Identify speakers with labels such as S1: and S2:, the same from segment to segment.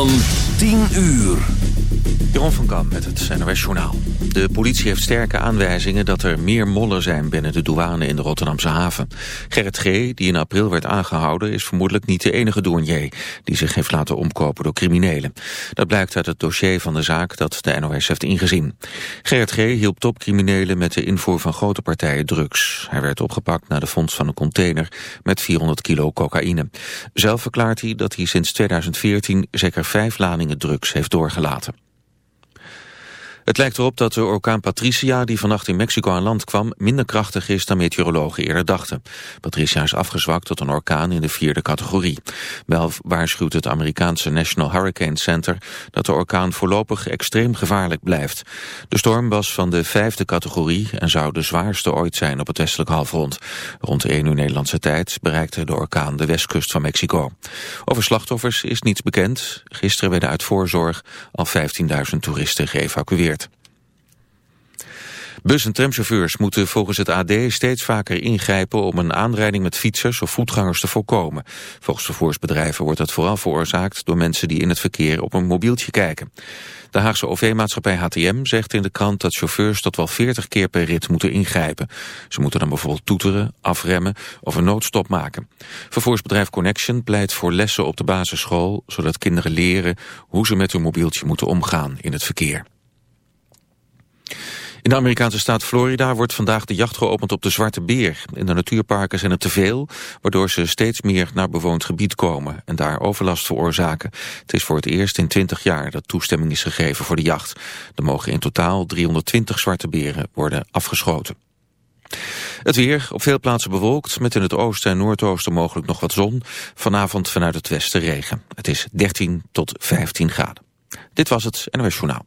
S1: Van 10 uur. Jeroen van Kam met het NOS Journaal. De politie heeft sterke aanwijzingen dat er meer mollen zijn binnen de douane in de Rotterdamse haven. Gerrit G., die in april werd aangehouden, is vermoedelijk niet de enige douanier die zich heeft laten omkopen door criminelen. Dat blijkt uit het dossier van de zaak dat de NOS heeft ingezien. Gerrit G. hielp topcriminelen met de invoer van grote partijen drugs. Hij werd opgepakt na de vondst van een container met 400 kilo cocaïne. Zelf verklaart hij dat hij sinds 2014 zeker vijf ladingen drugs heeft doorgelaten. Het lijkt erop dat de orkaan Patricia, die vannacht in Mexico aan land kwam, minder krachtig is dan meteorologen eerder dachten. Patricia is afgezwakt tot een orkaan in de vierde categorie. Wel waarschuwt het Amerikaanse National Hurricane Center dat de orkaan voorlopig extreem gevaarlijk blijft. De storm was van de vijfde categorie en zou de zwaarste ooit zijn op het westelijk halfrond. Rond 1 uur Nederlandse tijd bereikte de orkaan de westkust van Mexico. Over slachtoffers is niets bekend. Gisteren werden uit voorzorg al 15.000 toeristen geëvacueerd. Bus- en tramchauffeurs moeten volgens het AD steeds vaker ingrijpen om een aanrijding met fietsers of voetgangers te voorkomen. Volgens vervoersbedrijven wordt dat vooral veroorzaakt door mensen die in het verkeer op een mobieltje kijken. De Haagse OV-maatschappij HTM zegt in de krant dat chauffeurs tot wel 40 keer per rit moeten ingrijpen. Ze moeten dan bijvoorbeeld toeteren, afremmen of een noodstop maken. Vervoersbedrijf Connection pleit voor lessen op de basisschool, zodat kinderen leren hoe ze met hun mobieltje moeten omgaan in het verkeer. In de Amerikaanse staat Florida wordt vandaag de jacht geopend op de zwarte beer. In de natuurparken zijn er te veel, waardoor ze steeds meer naar bewoond gebied komen en daar overlast veroorzaken. Het is voor het eerst in 20 jaar dat toestemming is gegeven voor de jacht. Er mogen in totaal 320 zwarte beren worden afgeschoten. Het weer, op veel plaatsen bewolkt, met in het oosten en noordoosten mogelijk nog wat zon. Vanavond vanuit het westen regen. Het is 13 tot 15 graden. Dit was het NOS Journaal.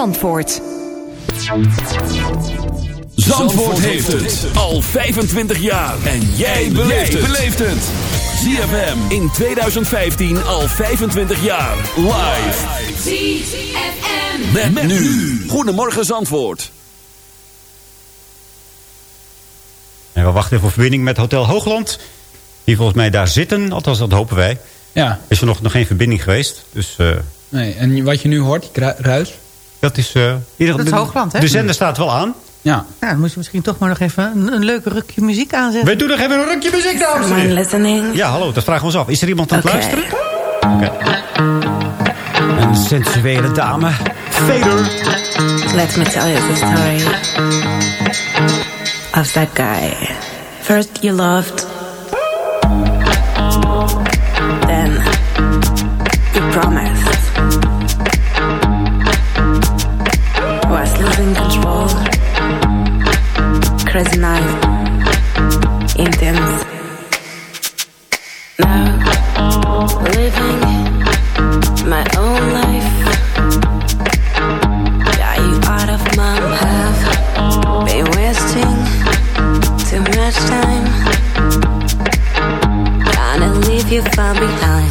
S2: Zandvoort
S3: heeft het al 25 jaar. En jij beleeft het. ZFM in 2015 al 25 jaar. Live.
S4: ZFM.
S3: Met, met nu. Goedemorgen Zandvoort.
S5: En we wachten even op verbinding met Hotel Hoogland. Die volgens mij daar zitten, althans dat hopen wij.
S6: Ja.
S5: Is er nog, nog geen verbinding geweest. Dus, uh,
S6: nee, en wat je nu hoort, die ruis?
S5: Dat is... Uh,
S7: dat is Hoogland, hè?
S5: De zender staat wel aan.
S6: Ja.
S7: ja, dan moet je misschien toch maar nog even een, een leuk rukje muziek aanzetten.
S5: We doen nog even een rukje muziek, dames en heren. Ja, hallo, dat vragen we ons af. Is er iemand aan het okay. luisteren? Oké. Okay. Een sensuele dame. Fader.
S8: Let me tell you the story of that guy. First you loved. Then you promised. Краснаю. Intense. Now, living my own life. Got you out of my life. Been wasting too much time. Trying to leave you far behind.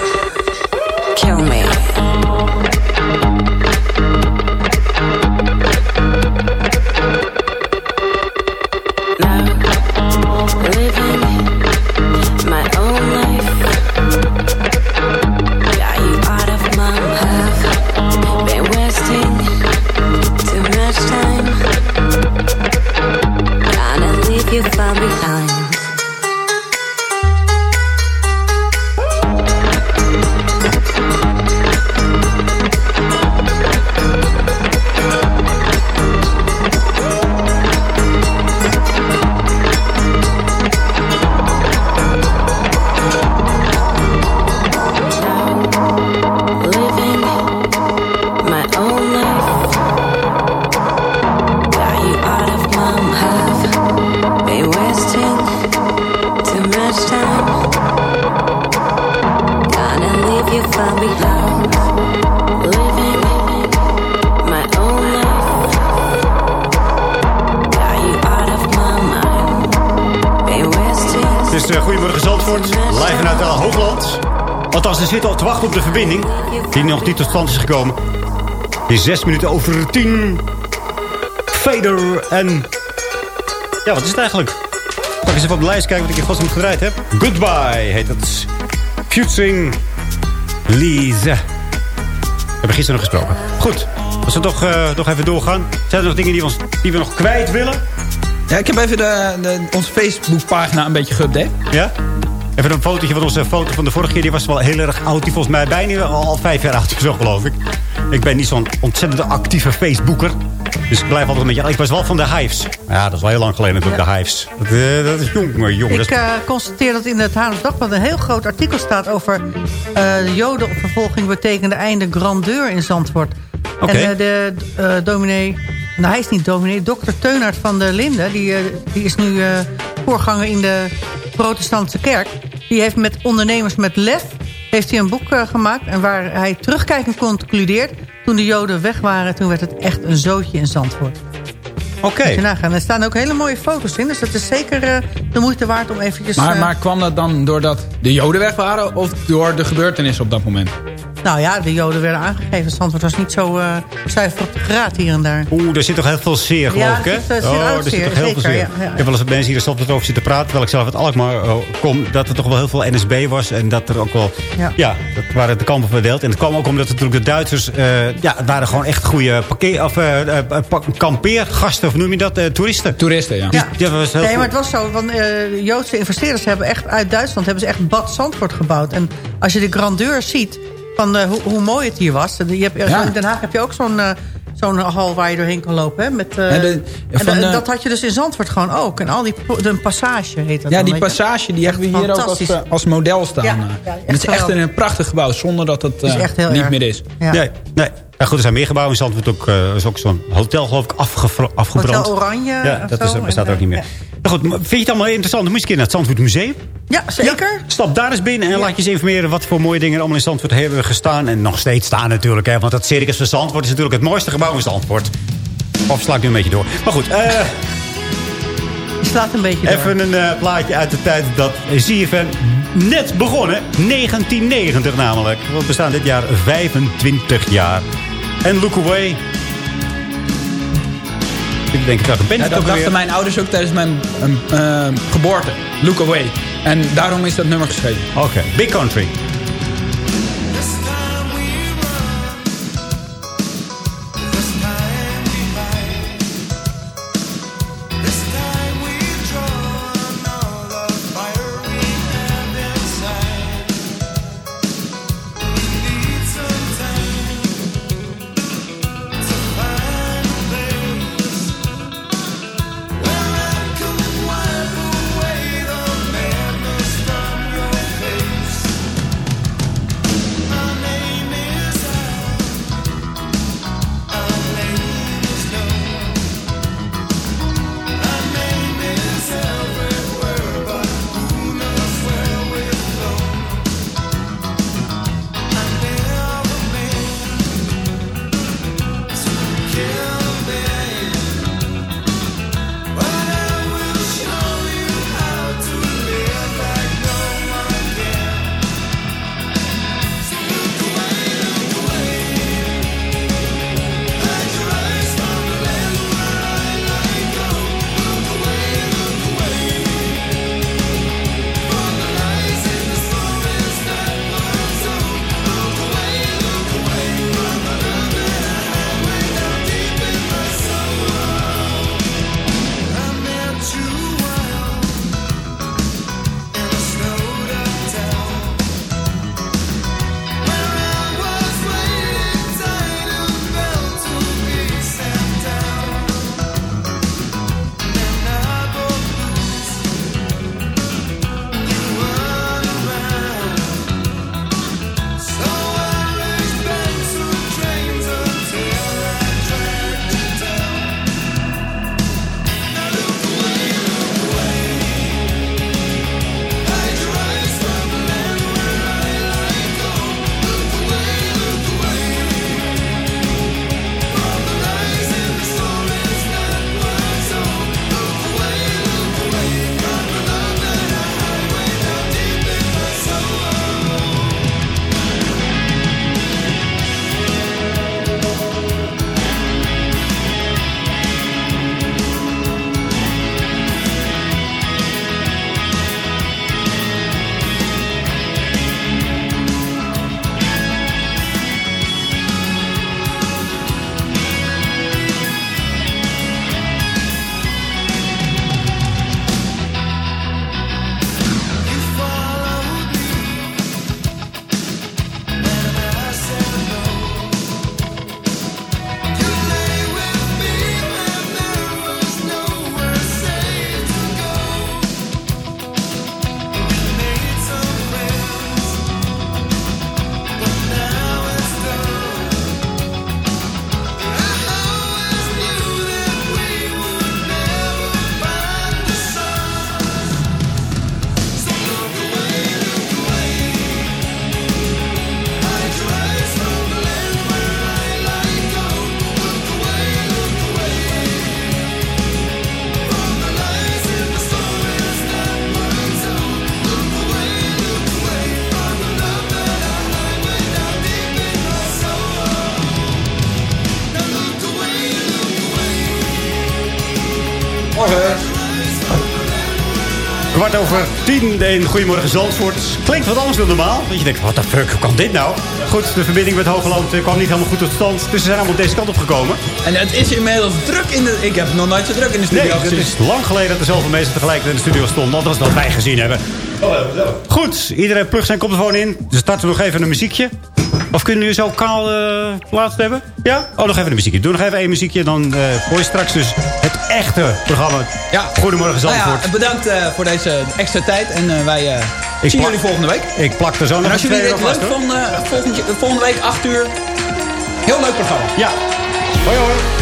S5: zes minuten over tien. Fader en... Ja, wat is het eigenlijk? Pak eens even op de lijst kijken wat ik hier vast nog gedraaid heb. Goodbye heet het. Futuring Lise. We hebben gisteren nog gesproken. Goed, als we toch uh, nog even doorgaan. Zijn er nog dingen die we, ons, die we nog kwijt willen?
S6: Ja, ik heb even de, de, onze Facebookpagina een beetje geüpdate.
S5: Ja? Even een fotootje van onze foto van de vorige keer. Die was wel heel erg oud. Die volgens mij bijna al, al vijf jaar oud. Zo geloof ik. Ik ben niet zo'n ontzettend actieve Facebooker. Dus ik blijf altijd een beetje... Ik was wel van de Hives. Ja, dat is wel heel lang geleden natuurlijk, de Hives. Dat, uh, dat is jong, maar jong.
S7: Ik uh, constateer dat in het Haarlems Dagblad een heel groot artikel staat... over uh, de jodenopvervolging betekende einde grandeur in Zandvoort.
S5: Okay.
S7: En de dominee... Nou, hij is niet dominee. Dokter Teunert van der Linden... die, die is nu voorganger in de protestantse kerk. Die heeft met ondernemers met lef heeft hij een boek uh, gemaakt... en waar hij terugkijkend concludeert... toen de joden weg waren, toen werd het echt een zootje in Zandvoort.
S5: Oké. Okay.
S7: Er staan ook hele mooie foto's in, dus dat is zeker uh, de moeite waard om eventjes...
S6: Maar,
S7: uh,
S6: maar kwam dat dan doordat de joden weg waren... of door de gebeurtenissen op dat moment?
S7: Nou ja, de joden werden aangegeven. Zandvoort was niet zo uh, zuiver op de graad hier en daar.
S5: Oeh, er zit toch heel veel zeer, geloof ik, hè?
S7: Ja, er zit, oh, er zit
S5: toch heel veel zeer. Ja, ja, ik heb wel eens met mensen hier Zandvoort over zitten praten... terwijl ik zelf uit Alkmaar uh, kom... dat er toch wel heel veel NSB was... en dat er ook wel... Ja, ja dat waren de kampen verdeeld. En het kwam ook omdat natuurlijk de Duitsers... Uh, ja, het waren gewoon echt goede parkeer, of, kampeergasten, of noem je dat? toeristen.
S6: Toeristen, ja.
S7: was heel nee, maar het was zo. Want Joodse investeerders hebben echt uit Duitsland... hebben ze echt Bad Zandvoort gebouwd. En als je de grandeur ziet van uh, hoe, hoe, mooi het hier was. Je hebt, ja. In Den Haag heb je ook zo'n uh, zo'n hal waar je doorheen kan lopen. Hè, met, uh, ja, de, van, en dat had je dus in Zandvoort gewoon ook. En al die de passage heet dat
S6: Ja,
S7: dan,
S6: die passage die hebben we hier ook als, als model staan. Ja, ja, en het is echt een prachtig gebouw zonder dat het niet erg. meer is.
S5: Ja. Nee, nee. Ja, goed, er zijn meer gebouwen in Zandvoort. Ook, uh, is ook zo'n hotel geloof ik afgebrand.
S7: Hotel Oranje
S5: Ja, dat is, bestaat ook niet meer. Goed, vind je het allemaal interessant? Dan moet je een keer naar het Zandvoort Museum.
S7: Ja, zeker.
S5: Ja, stap daar eens binnen en ja. laat je eens informeren... wat voor mooie dingen er allemaal in Zandvoort hebben gestaan. En nog steeds staan natuurlijk. Hè, want dat Circus van Zandvoort is natuurlijk het mooiste gebouw in Zandvoort. Of sla ik nu een beetje door. Maar goed, eh...
S7: Je slaat een beetje door.
S5: Even een uh, plaatje uit de tijd dat ZFM net begonnen. 1990 namelijk. We bestaan dit jaar 25 jaar. En Look Away... Ik denk dat een band
S6: ja, dat dachten weer. mijn ouders ook tijdens mijn um, uh, geboorte. Look Away. En daarom is dat nummer geschreven.
S5: Oké, okay. Big Country.
S4: Kwart over tien in Goedemorgen Zandvoort. Klinkt wat anders dan normaal. Dat je denkt, wat de fuck, hoe kan dit nou? Goed, de verbinding met Hogeland eh, kwam niet helemaal goed tot stand. Dus ze zijn allemaal deze kant op gekomen.
S9: En het is inmiddels druk in de... Ik heb nog nooit zo druk in de studio
S4: nee, het is lang geleden dat er zoveel mensen tegelijk in de studio stonden. Althans, dat wij gezien hebben. Goed, iedereen plugt zijn koptelefoon in. Dus starten we nog even een muziekje. Of kunnen jullie zo kaal uh, plaats hebben? Ja? Oh, nog even een muziekje. Doe nog even één muziekje. Dan uh, hoor je straks dus het echte programma.
S9: Ja.
S4: Goedemorgen Zandvoort.
S9: Nou ja, bedankt uh, voor deze extra tijd. En wij zien jullie volgende week.
S4: Ik plak er zo nog
S9: En als jullie dit leuk vonden, volgende, volgende week 8 uur. Heel leuk programma.
S4: Ja. Hoi hoi.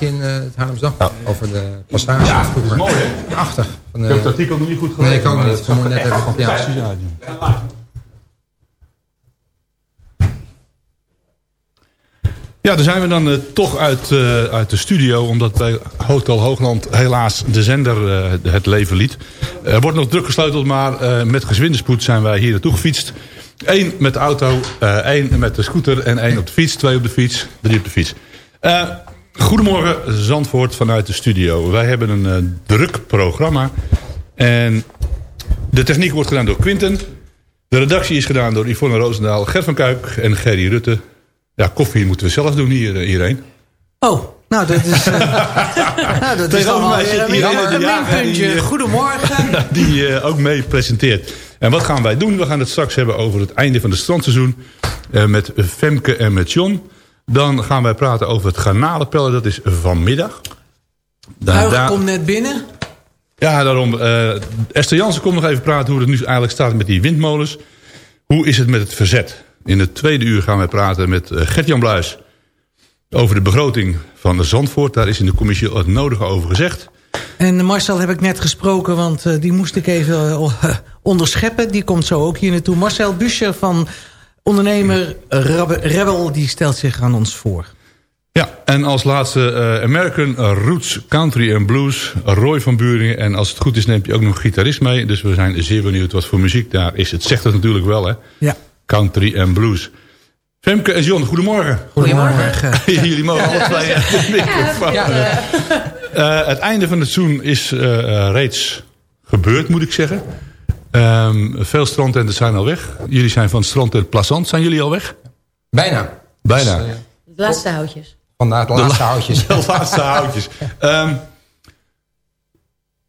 S10: In uh, het Haarlems Dagblad over de passage.
S11: Ja, dat is mooi hè?
S10: Prachtig.
S11: Van, uh, ik heb het artikel nog niet goed gelezen.
S10: Nee, ik ook niet. Ik moet net even
S11: van ja. Ja, daar zijn we dan uh, toch uit, uh, uit de studio. Omdat bij Hotel Hoogland helaas de zender uh, het leven liet. Er wordt nog druk gesleuteld, maar met gezwinde spoed zijn wij hier naartoe gefietst. Eén met de auto, één met de scooter en één op de fiets. Twee op de fiets, drie op de fiets. Goedemorgen Zandvoort vanuit de studio. Wij hebben een uh, druk programma. En de techniek wordt gedaan door Quinten. De redactie is gedaan door Yvonne Roosendaal, Gert van Kuik en Gerry Rutte. Ja, koffie moeten we zelf doen hier, hierheen.
S6: Oh, nou dat is... Uh, nou, dat is
S11: mij zit
S6: hier een, een, Goedemorgen.
S11: Die uh, ook mee presenteert. En wat gaan wij doen? We gaan het straks hebben over het einde van het strandseizoen. Met Femke en met John. Dan gaan wij praten over het garnalenpellen. Dat is vanmiddag.
S6: Huigen komt net binnen.
S11: Ja, daarom. Uh, Esther Jansen komt nog even praten hoe het nu eigenlijk staat met die windmolens. Hoe is het met het verzet? In het tweede uur gaan wij praten met uh, Gert-Jan Bluis... over de begroting van de Zandvoort. Daar is in de commissie het nodige over gezegd.
S6: En Marcel heb ik net gesproken, want uh, die moest ik even onderscheppen. Die komt zo ook hier naartoe. Marcel Buscher van ondernemer Rebel, die stelt zich aan ons voor.
S11: Ja, en als laatste uh, American Roots Country and Blues, Roy van Buringen. En als het goed is neemt hij ook nog gitarist mee. Dus we zijn zeer benieuwd wat voor muziek daar is. Het zegt het natuurlijk wel, hè?
S6: Ja.
S11: Country and Blues. Femke en John, goedemorgen.
S6: Goedemorgen.
S11: Jullie mogen alle twee. Ja, ja. Uh, het einde van het seizoen is uh, reeds gebeurd, moet ik zeggen. Um, veel strandtenten zijn al weg. Jullie zijn van strandtent Plazant. Zijn jullie al weg?
S10: Bijna.
S11: Bijna.
S12: Dus, de laatste houtjes.
S10: Vandaar de laatste houtjes.
S11: De laatste houtjes. Um,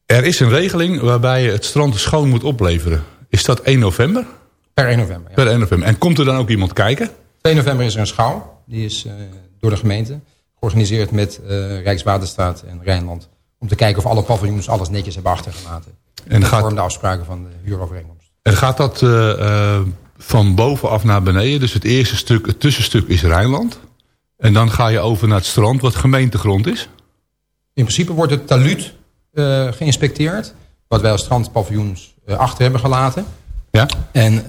S11: er is een regeling waarbij je het strand schoon moet opleveren. Is dat 1 november?
S10: Per 1 november, ja.
S11: Per 1 november. En komt er dan ook iemand kijken?
S10: 2 november is er een schouw. Die is uh, door de gemeente georganiseerd met uh, Rijkswaterstaat en Rijnland. Om te kijken of alle paviljoens alles netjes hebben achtergelaten. En gaat, de afspraken van de huurovereenkomst.
S11: En gaat dat uh, van bovenaf naar beneden? Dus het eerste stuk, het tussenstuk is Rijnland. En dan ga je over naar het strand, wat gemeentegrond is?
S10: In principe wordt het taluut uh, geïnspecteerd. Wat wij als strandpaviljoens uh, achter hebben gelaten.
S11: Ja.
S10: En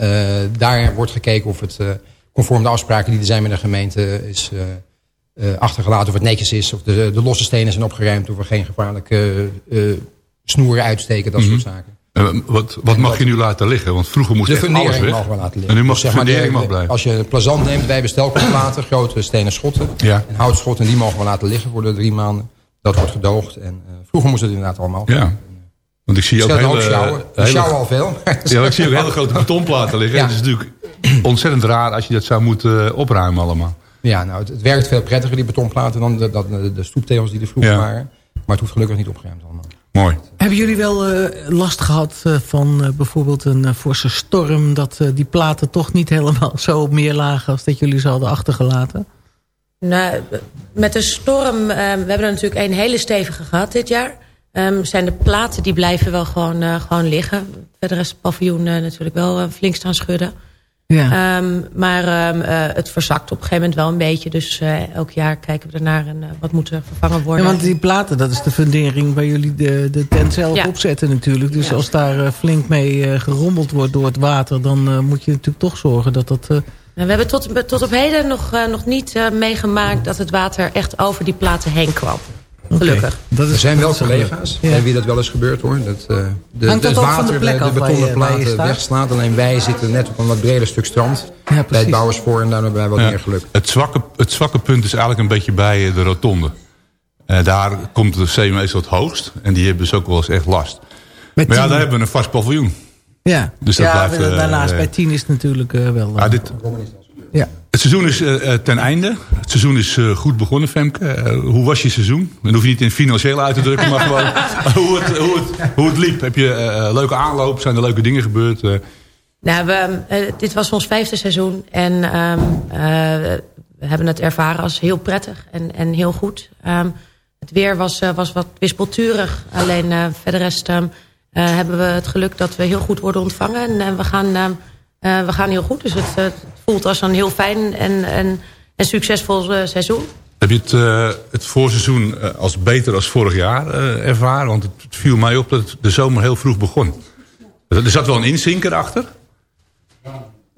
S10: daar wordt gekeken of het conform de afspraken die er zijn met de gemeente is achtergelaten. Of het netjes is, of de, de losse stenen zijn opgeruimd. Of er geen gevaarlijke snoeren uitsteken, dat mm -hmm. soort zaken.
S11: En wat wat mag je nu laten liggen? Want vroeger moest
S10: de
S11: echt alles weg.
S10: mag wel laten liggen.
S11: En nu mag
S10: dus
S11: de fundering mag blijven.
S10: Als je plazant neemt bij bestelplaten, grote stenen schotten.
S11: Ja.
S10: En houtschotten, die mogen we laten liggen voor de drie maanden. Dat wordt gedoogd. En uh, vroeger moest het inderdaad allemaal.
S11: Ja. Want ik zie ook hele...
S10: Sjouwen. hele sjouwen al veel.
S11: ja, ik zie ook hele grote betonplaten liggen. Ja. Het is natuurlijk ontzettend raar als je dat zou moeten opruimen allemaal.
S10: Ja, nou, het, het, werkt veel prettiger, die betonplaten, dan de, de, de stoeptegels die er vroeger ja. waren. Maar het hoeft gelukkig niet opgeruimd allemaal.
S11: Mooi.
S6: Hebben jullie wel uh, last gehad uh, van uh, bijvoorbeeld een forse storm... dat die platen toch niet helemaal zo op meer lagen... als dat jullie ze hadden achtergelaten?
S12: Nou, met de storm... we hebben er natuurlijk een hele stevige gehad dit jaar. Um, zijn de platen die blijven wel gewoon, gewoon liggen. Verder is het paviljoen natuurlijk wel flink staan schudden.
S6: Ja.
S12: Um, maar um, uh, het verzakt op een gegeven moment wel een beetje. Dus uh, elk jaar kijken we ernaar en uh, wat moet er vervangen worden.
S6: Ja, want die platen, dat is de fundering waar jullie de, de tent zelf ja. opzetten natuurlijk. Dus ja. als daar flink mee gerommeld wordt door het water... dan moet je natuurlijk toch zorgen dat dat...
S12: Nou, we hebben tot, tot op heden nog, nog niet meegemaakt dat het water echt over die platen heen kwam. Gelukkig.
S10: Okay. er zijn wel collega's ja. en wie dat wel eens gebeurd hoor. Dat uh, de,
S6: Hangt
S10: het water
S6: de, de,
S10: de betonnen platen wegslaat. Alleen wij zitten net op een wat breder stuk strand.
S6: Ja,
S10: bij het bouwerspoor en daar hebben wij wat ja. meer geluk.
S11: Het zwakke, het zwakke punt is eigenlijk een beetje bij de rotonde. Uh, daar komt de zee meestal het hoogst. En die hebben dus ook wel eens echt last. Met maar ja, daar hebben we een vast paviljoen.
S6: Ja,
S11: dus dat
S6: ja
S11: blijft,
S6: daarnaast uh, bij 10 is het natuurlijk wel...
S11: Ah, dit,
S6: ja.
S11: Het seizoen is uh, ten einde. Het seizoen is uh, goed begonnen, Femke. Uh, hoe was je seizoen? Dan hoef je niet in financieel uit te drukken, maar gewoon hoe, het, hoe, het, hoe het liep. Heb je leuke aanloop? Zijn er leuke dingen gebeurd?
S12: Nou, we, dit was ons vijfde seizoen. En um, we hebben het ervaren als heel prettig en, en heel goed. Um, het weer was, was wat wispelturig. Alleen verder rest um, hebben we het geluk dat we heel goed worden ontvangen. En we gaan... Uh, we gaan heel goed, dus het, het, voelt als een heel fijn en, en, en succesvol uh, seizoen.
S11: Heb je het, uh, het voorseizoen als beter als vorig jaar ervaren? Want het viel mij op dat de zomer heel vroeg begon. Er zat wel een inzinker achter?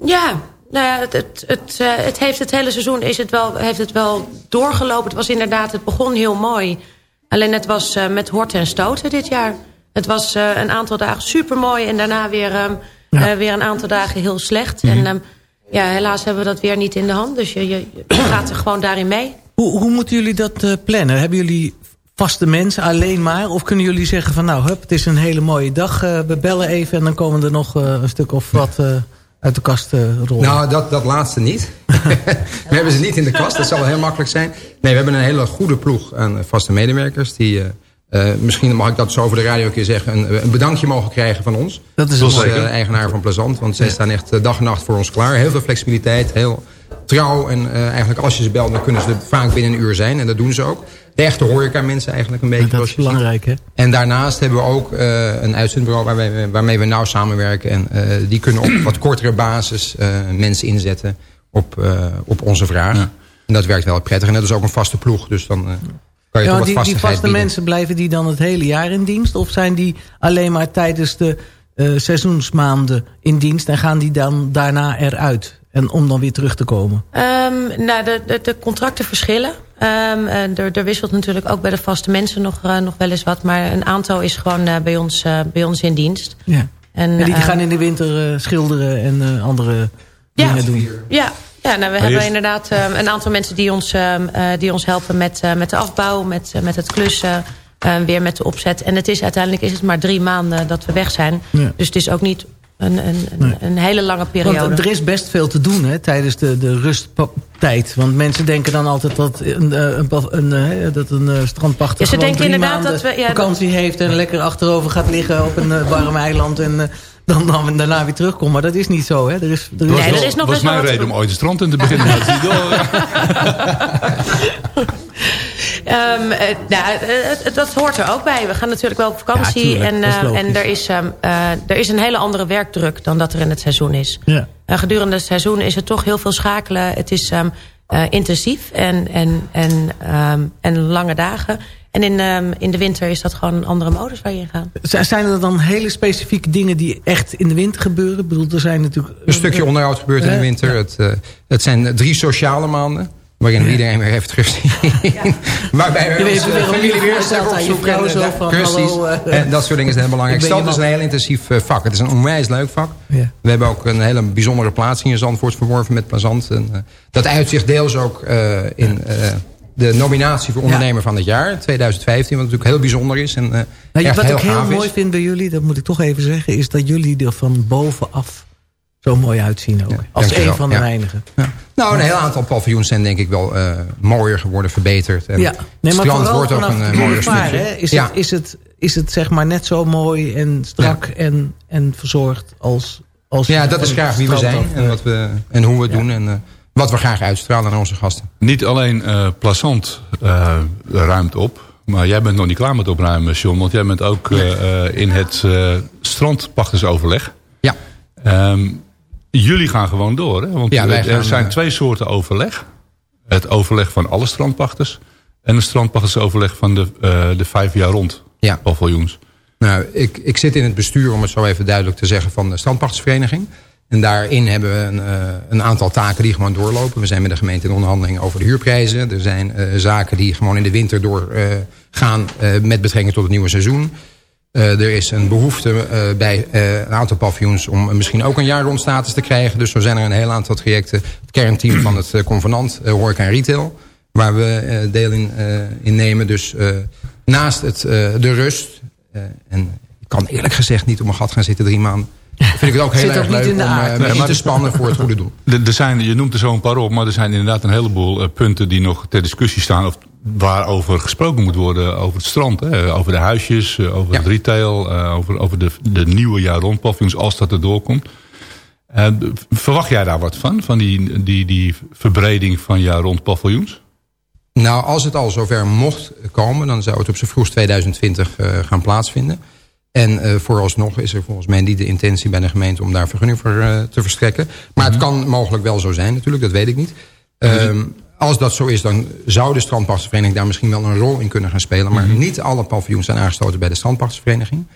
S12: Ja, nou ja, het, het, het, het, heeft het hele seizoen is het wel, heeft het wel doorgelopen. Het was inderdaad, het begon heel mooi. Alleen het was met horten en stoten dit jaar. Het was een aantal dagen super mooi en daarna weer... Um, ja. Uh, weer een aantal dagen heel slecht. Mm -hmm. En um, ja, helaas hebben we dat weer niet in de hand. Dus je, je, je gaat er gewoon daarin mee.
S6: Hoe, hoe moeten jullie dat uh, plannen? Hebben jullie vaste mensen alleen maar? Of kunnen jullie zeggen van nou, hup, het is een hele mooie dag. Uh, we bellen even en dan komen er nog een stuk of wat uit de kast rollen.
S10: Nou, dat, dat laatste niet. we hebben ze niet in de kast, dat zal wel heel makkelijk zijn. Nee, we hebben een hele goede ploeg aan vaste medewerkers... die misschien mag ik dat zo over de radio een keer zeggen... een, een bedankje mogen krijgen van ons.
S6: Dat is
S10: Als uh, eigenaar van Plezant. Want zij staan echt dag en nacht voor ons klaar. Heel veel flexibiliteit, heel trouw. En eigenlijk als je ze belt, dan kunnen ze vaak binnen een uur zijn. En dat doen ze ook. De echte horeca mensen eigenlijk een beetje.
S6: Dat is belangrijk, hè?
S10: En daarnaast hebben we ook een uitzendbureau waarmee we, waarmee we nauw samenwerken. En die kunnen op wat kortere basis mensen inzetten op, op onze vraag. Ja. En dat werkt wel prettig. En dat is ook een vaste ploeg. Dus dan kan je ja,
S6: die, vaste
S10: bieden.
S6: mensen, blijven die dan het hele jaar in dienst? Of zijn die alleen maar tijdens de seizoensmaanden in dienst... en gaan die dan daarna eruit? En om dan weer terug te komen?
S12: Um, nou, de, de, de, contracten verschillen. Um, er, er, wisselt natuurlijk ook bij de vaste mensen nog, uh, nog wel eens wat. Maar een aantal is gewoon uh, bij, ons, uh, bij ons in dienst.
S6: Ja. En, en die gaan in de winter schilderen en andere
S12: ja,
S6: dingen doen?
S12: Ja, ja nou, we hebben is... inderdaad een aantal mensen die ons, die ons helpen met, met de afbouw, met, met het klussen... weer met de opzet. En het is, uiteindelijk is het maar drie maanden dat we weg zijn. Ja. Dus het is ook niet een, een, nee. een, hele lange periode.
S6: Want er is best veel te doen hè, tijdens de, de rusttijd. Want mensen denken dan altijd dat een, een, een, een dat een strandpachter
S12: ja, ze denken inderdaad dat we,
S6: ja, vakantie heeft... en lekker achterover gaat liggen op een warm eiland... en dan, dan daarna weer terugkomt. Maar dat is niet zo. Hè? Er is, er is,
S12: nee, er is nog
S11: dat was mijn reden om ooit het strand in te beginnen.
S12: Um, nou, dat hoort er ook bij. We gaan natuurlijk wel op vakantie.
S6: Ja,
S12: en uh, en er, is, um, uh, er is een hele andere werkdruk dan dat er in het seizoen is.
S6: Ja.
S12: Uh, gedurende het seizoen is het toch heel veel schakelen. Het is um, intensief en, en, en, en lange dagen. En in, um, in de winter is dat gewoon een andere modus waar je in gaat.
S6: Zijn er dan hele specifieke dingen die echt in de winter gebeuren? Ik bedoel, er zijn natuurlijk...
S10: Een stukje onderhoud gebeurt in de winter. Ja. Het, uh, het zijn drie sociale maanden. Waarin iedereen weer heeft terugzien. Ja. Waarbij we onze uh, familie weer opzoeken. En, zo van, hallo, uh, en dat soort dingen zijn heel belangrijk. Stad is een heel intensief uh, vak. Het is een onwijs leuk vak.
S6: Ja.
S10: We hebben ook een hele bijzondere plaats in Zandvoort verworven met Plazant. En, uh, dat uitzicht deels ook uh, in de nominatie voor ondernemer ja. van het jaar 2015. Wat natuurlijk heel bijzonder is. En,
S6: nou,
S10: echt
S6: wat
S10: heel
S6: ik heel mooi
S10: is.
S6: vind bij jullie, dat moet ik toch even zeggen... is dat jullie er van bovenaf zo mooi uitzien ook.
S10: Ja,
S6: Als een van de
S10: Ja.
S6: weinigen.
S10: Ja. Nou, een heel aantal paviljoens zijn denk ik wel uh, mooier geworden, verbeterd. En
S6: Ja, nee, maar
S10: het strand wordt ook een uh, mooier stukje.
S6: hè, is,
S10: ja.
S6: het, is, het, is het zeg maar net zo mooi en strak en, en verzorgd als... als
S10: ja, dat is graag wie we zijn en,
S6: eh,
S10: wat we, en hoe we het doen. En uh, wat we graag uitstralen naar onze gasten.
S11: Niet alleen uh, Plazant uh, ruimt op. Maar jij bent nog niet klaar met opruimen, John. Want jij bent ook uh, in het strandpachtersoverleg.
S10: Ja.
S11: Um, jullie gaan gewoon door. Hè? Want
S10: Ja, wij
S11: er
S10: gaan,
S11: zijn
S10: eh,
S11: twee soorten overleg. Het overleg van alle strandpachters. En het strandpachtersoverleg van de, uh, de vijf jaar rond
S10: Ja.
S11: paviljoens.
S10: Nou, ik, ik zit in het bestuur, om het zo even duidelijk te zeggen, van de strandpachtersvereniging. En daarin hebben we een, uh, een aantal taken die gewoon doorlopen. We zijn met de gemeente in onderhandeling over de huurprijzen. Er zijn uh, zaken die gewoon in de winter doorgaan gaan met betrekking tot het nieuwe seizoen. Uh, er is een behoefte uh, bij uh, een aantal paviljoens om misschien ook een jaar rond status te krijgen. Dus zo zijn er een heel aantal trajecten. Het kernteam van het convenant, horeca en retail. Waar we deel in, in nemen. Dus naast het, de rust. en ik kan eerlijk gezegd niet op mijn gat gaan zitten drie maanden. Vind ik het ook heel
S6: Zit
S10: erg
S6: ook niet
S10: leuk
S6: in de
S10: om
S11: maar-
S10: te spannen voor het goede doel.
S11: Er, zijn, je noemt er zo een paar op, maar er zijn inderdaad een heleboel uh, punten die nog ter discussie staan. Of waarover gesproken moet worden over het strand. Hè? Over de huisjes, uh, over
S10: Ja.
S11: het retail, uh, over, over de, de nieuwe jaar rond paviljoens als dat erdoor komt. Uh, verwacht jij daar wat van? Van die, die, die verbreding van jaar rond paviljoens?
S10: Nou, als het al zover mocht komen... dan zou het op z'n vroegst 2020 uh, gaan plaatsvinden. En uh, vooralsnog is er volgens mij niet de intentie bij de gemeente... om daar vergunning voor te verstrekken. Maar het kan mogelijk wel zo zijn natuurlijk, dat weet ik niet. Um, als dat zo is, dan zou de strandpachtersvereniging... daar misschien wel een rol in kunnen gaan spelen. Maar niet alle paviljoens zijn aangesloten bij de strandpachtersvereniging.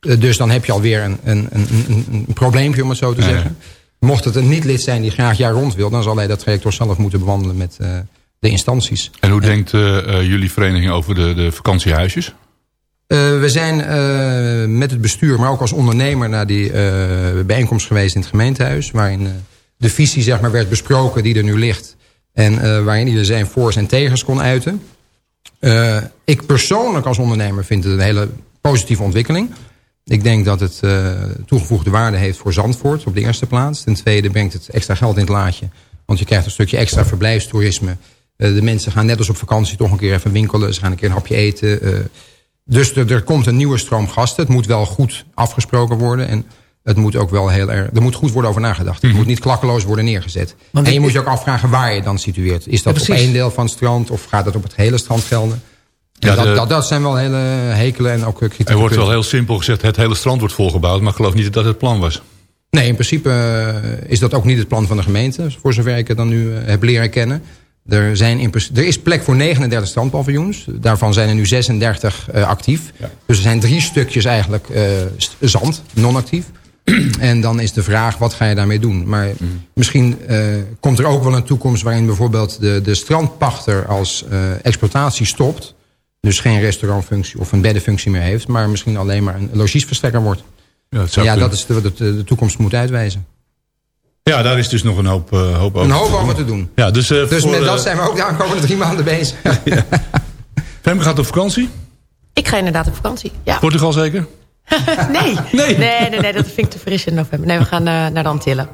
S10: Uh, dus dan heb je alweer een, een, een, een, een probleempje, om het zo te
S11: Ja, ja.
S10: zeggen. Mocht het een niet-lid zijn die graag jaar rond wil... dan zal hij dat traject zelf moeten bewandelen met uh, de instanties.
S11: En hoe denkt uh, uh, jullie vereniging over de, de vakantiehuisjes?
S10: Uh, we zijn uh, met het bestuur, maar ook als ondernemer... naar die uh, bijeenkomst geweest in het gemeentehuis... waarin de visie zeg maar, werd besproken die er nu ligt... en uh, waarin ieder zijn voor's en tegens kon uiten. Uh, ik persoonlijk als ondernemer vind het een hele positieve ontwikkeling. Ik denk dat het uh, toegevoegde waarde heeft voor Zandvoort op de eerste plaats. Ten tweede brengt het extra geld in het laadje. Want je krijgt een stukje extra verblijfstoerisme. Uh, de mensen gaan net als op vakantie toch een keer even winkelen. Ze gaan een keer een hapje eten... Dus er, er komt een nieuwe stroom gasten. Het moet wel goed afgesproken worden. En het moet ook wel heel erg... Er moet goed worden over nagedacht. Het moet niet klakkeloos worden neergezet.
S6: Want
S10: en je
S6: ik-
S10: moet je ook afvragen waar je dan situeert. Is dat
S6: Ja,
S10: op één deel van het strand of gaat dat op het hele strand gelden? En
S11: Ja,
S10: dat,
S11: de-
S10: dat, dat zijn wel hele hekelen en ook eh, kritieke
S11: Er wordt wel heel simpel gezegd, het hele strand wordt volgebouwd. Maar ik geloof niet dat dat het plan was.
S10: Nee, in principe eh, is dat ook niet het plan van de gemeente. Voor zover ik het dan nu eh, heb leren kennen. Er, zijn in, principe- er is plek voor 39 strandpaviljoens. Daarvan zijn er nu 36 eh, actief. Dus er zijn drie stukjes eigenlijk eh, zand, non-actief. en dan is de vraag, wat ga je daarmee doen? Maar misschien eh, komt er ook wel een toekomst... waarin bijvoorbeeld de, de strandpachter als eh, exploitatie stopt. Dus geen restaurantfunctie of een beddenfunctie meer heeft... maar misschien alleen maar een logiesverstrekker wordt.
S11: Ja, dat zou
S10: ja dat is de- wat de, de toekomst moet uitwijzen.
S11: Ja, daar is dus nog een hoop, eh, hoop over
S10: Een hoop
S11: te
S10: over te doen.
S11: Ja, dus eh,
S10: Dus
S11: voor,
S10: met
S11: eh,
S10: dat zijn we ook de aankomende drie maanden bezig.
S11: Femke gaat op vakantie.
S12: Ik ga inderdaad op vakantie. Ja.
S11: Portugal zeker?
S12: Nee. Nee. nee. Nee, dat vind ik te fris in november. Nee, we gaan eh, naar de Antillen.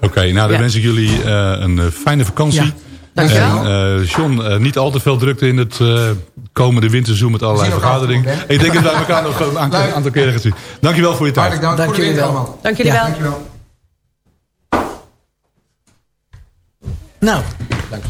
S11: Oké, nou dan
S12: Ja.
S11: wens ik jullie eh, een eh, fijne vakantie.
S12: Ja. Dankjewel.
S11: En eh, John, niet al te veel drukte in het eh, komende winterseizoen met allerlei vergaderingen. Ik denk dat wij elkaar nog een aantal, aantal keren gaan zien. Dankjewel voor je tijd.
S10: Hartelijk dank.
S6: Dank jullie wel.
S10: allemaal.
S12: Dank jullie
S6: Ja.
S12: wel.
S10: Dankjewel.
S6: Nou,
S13: Gaan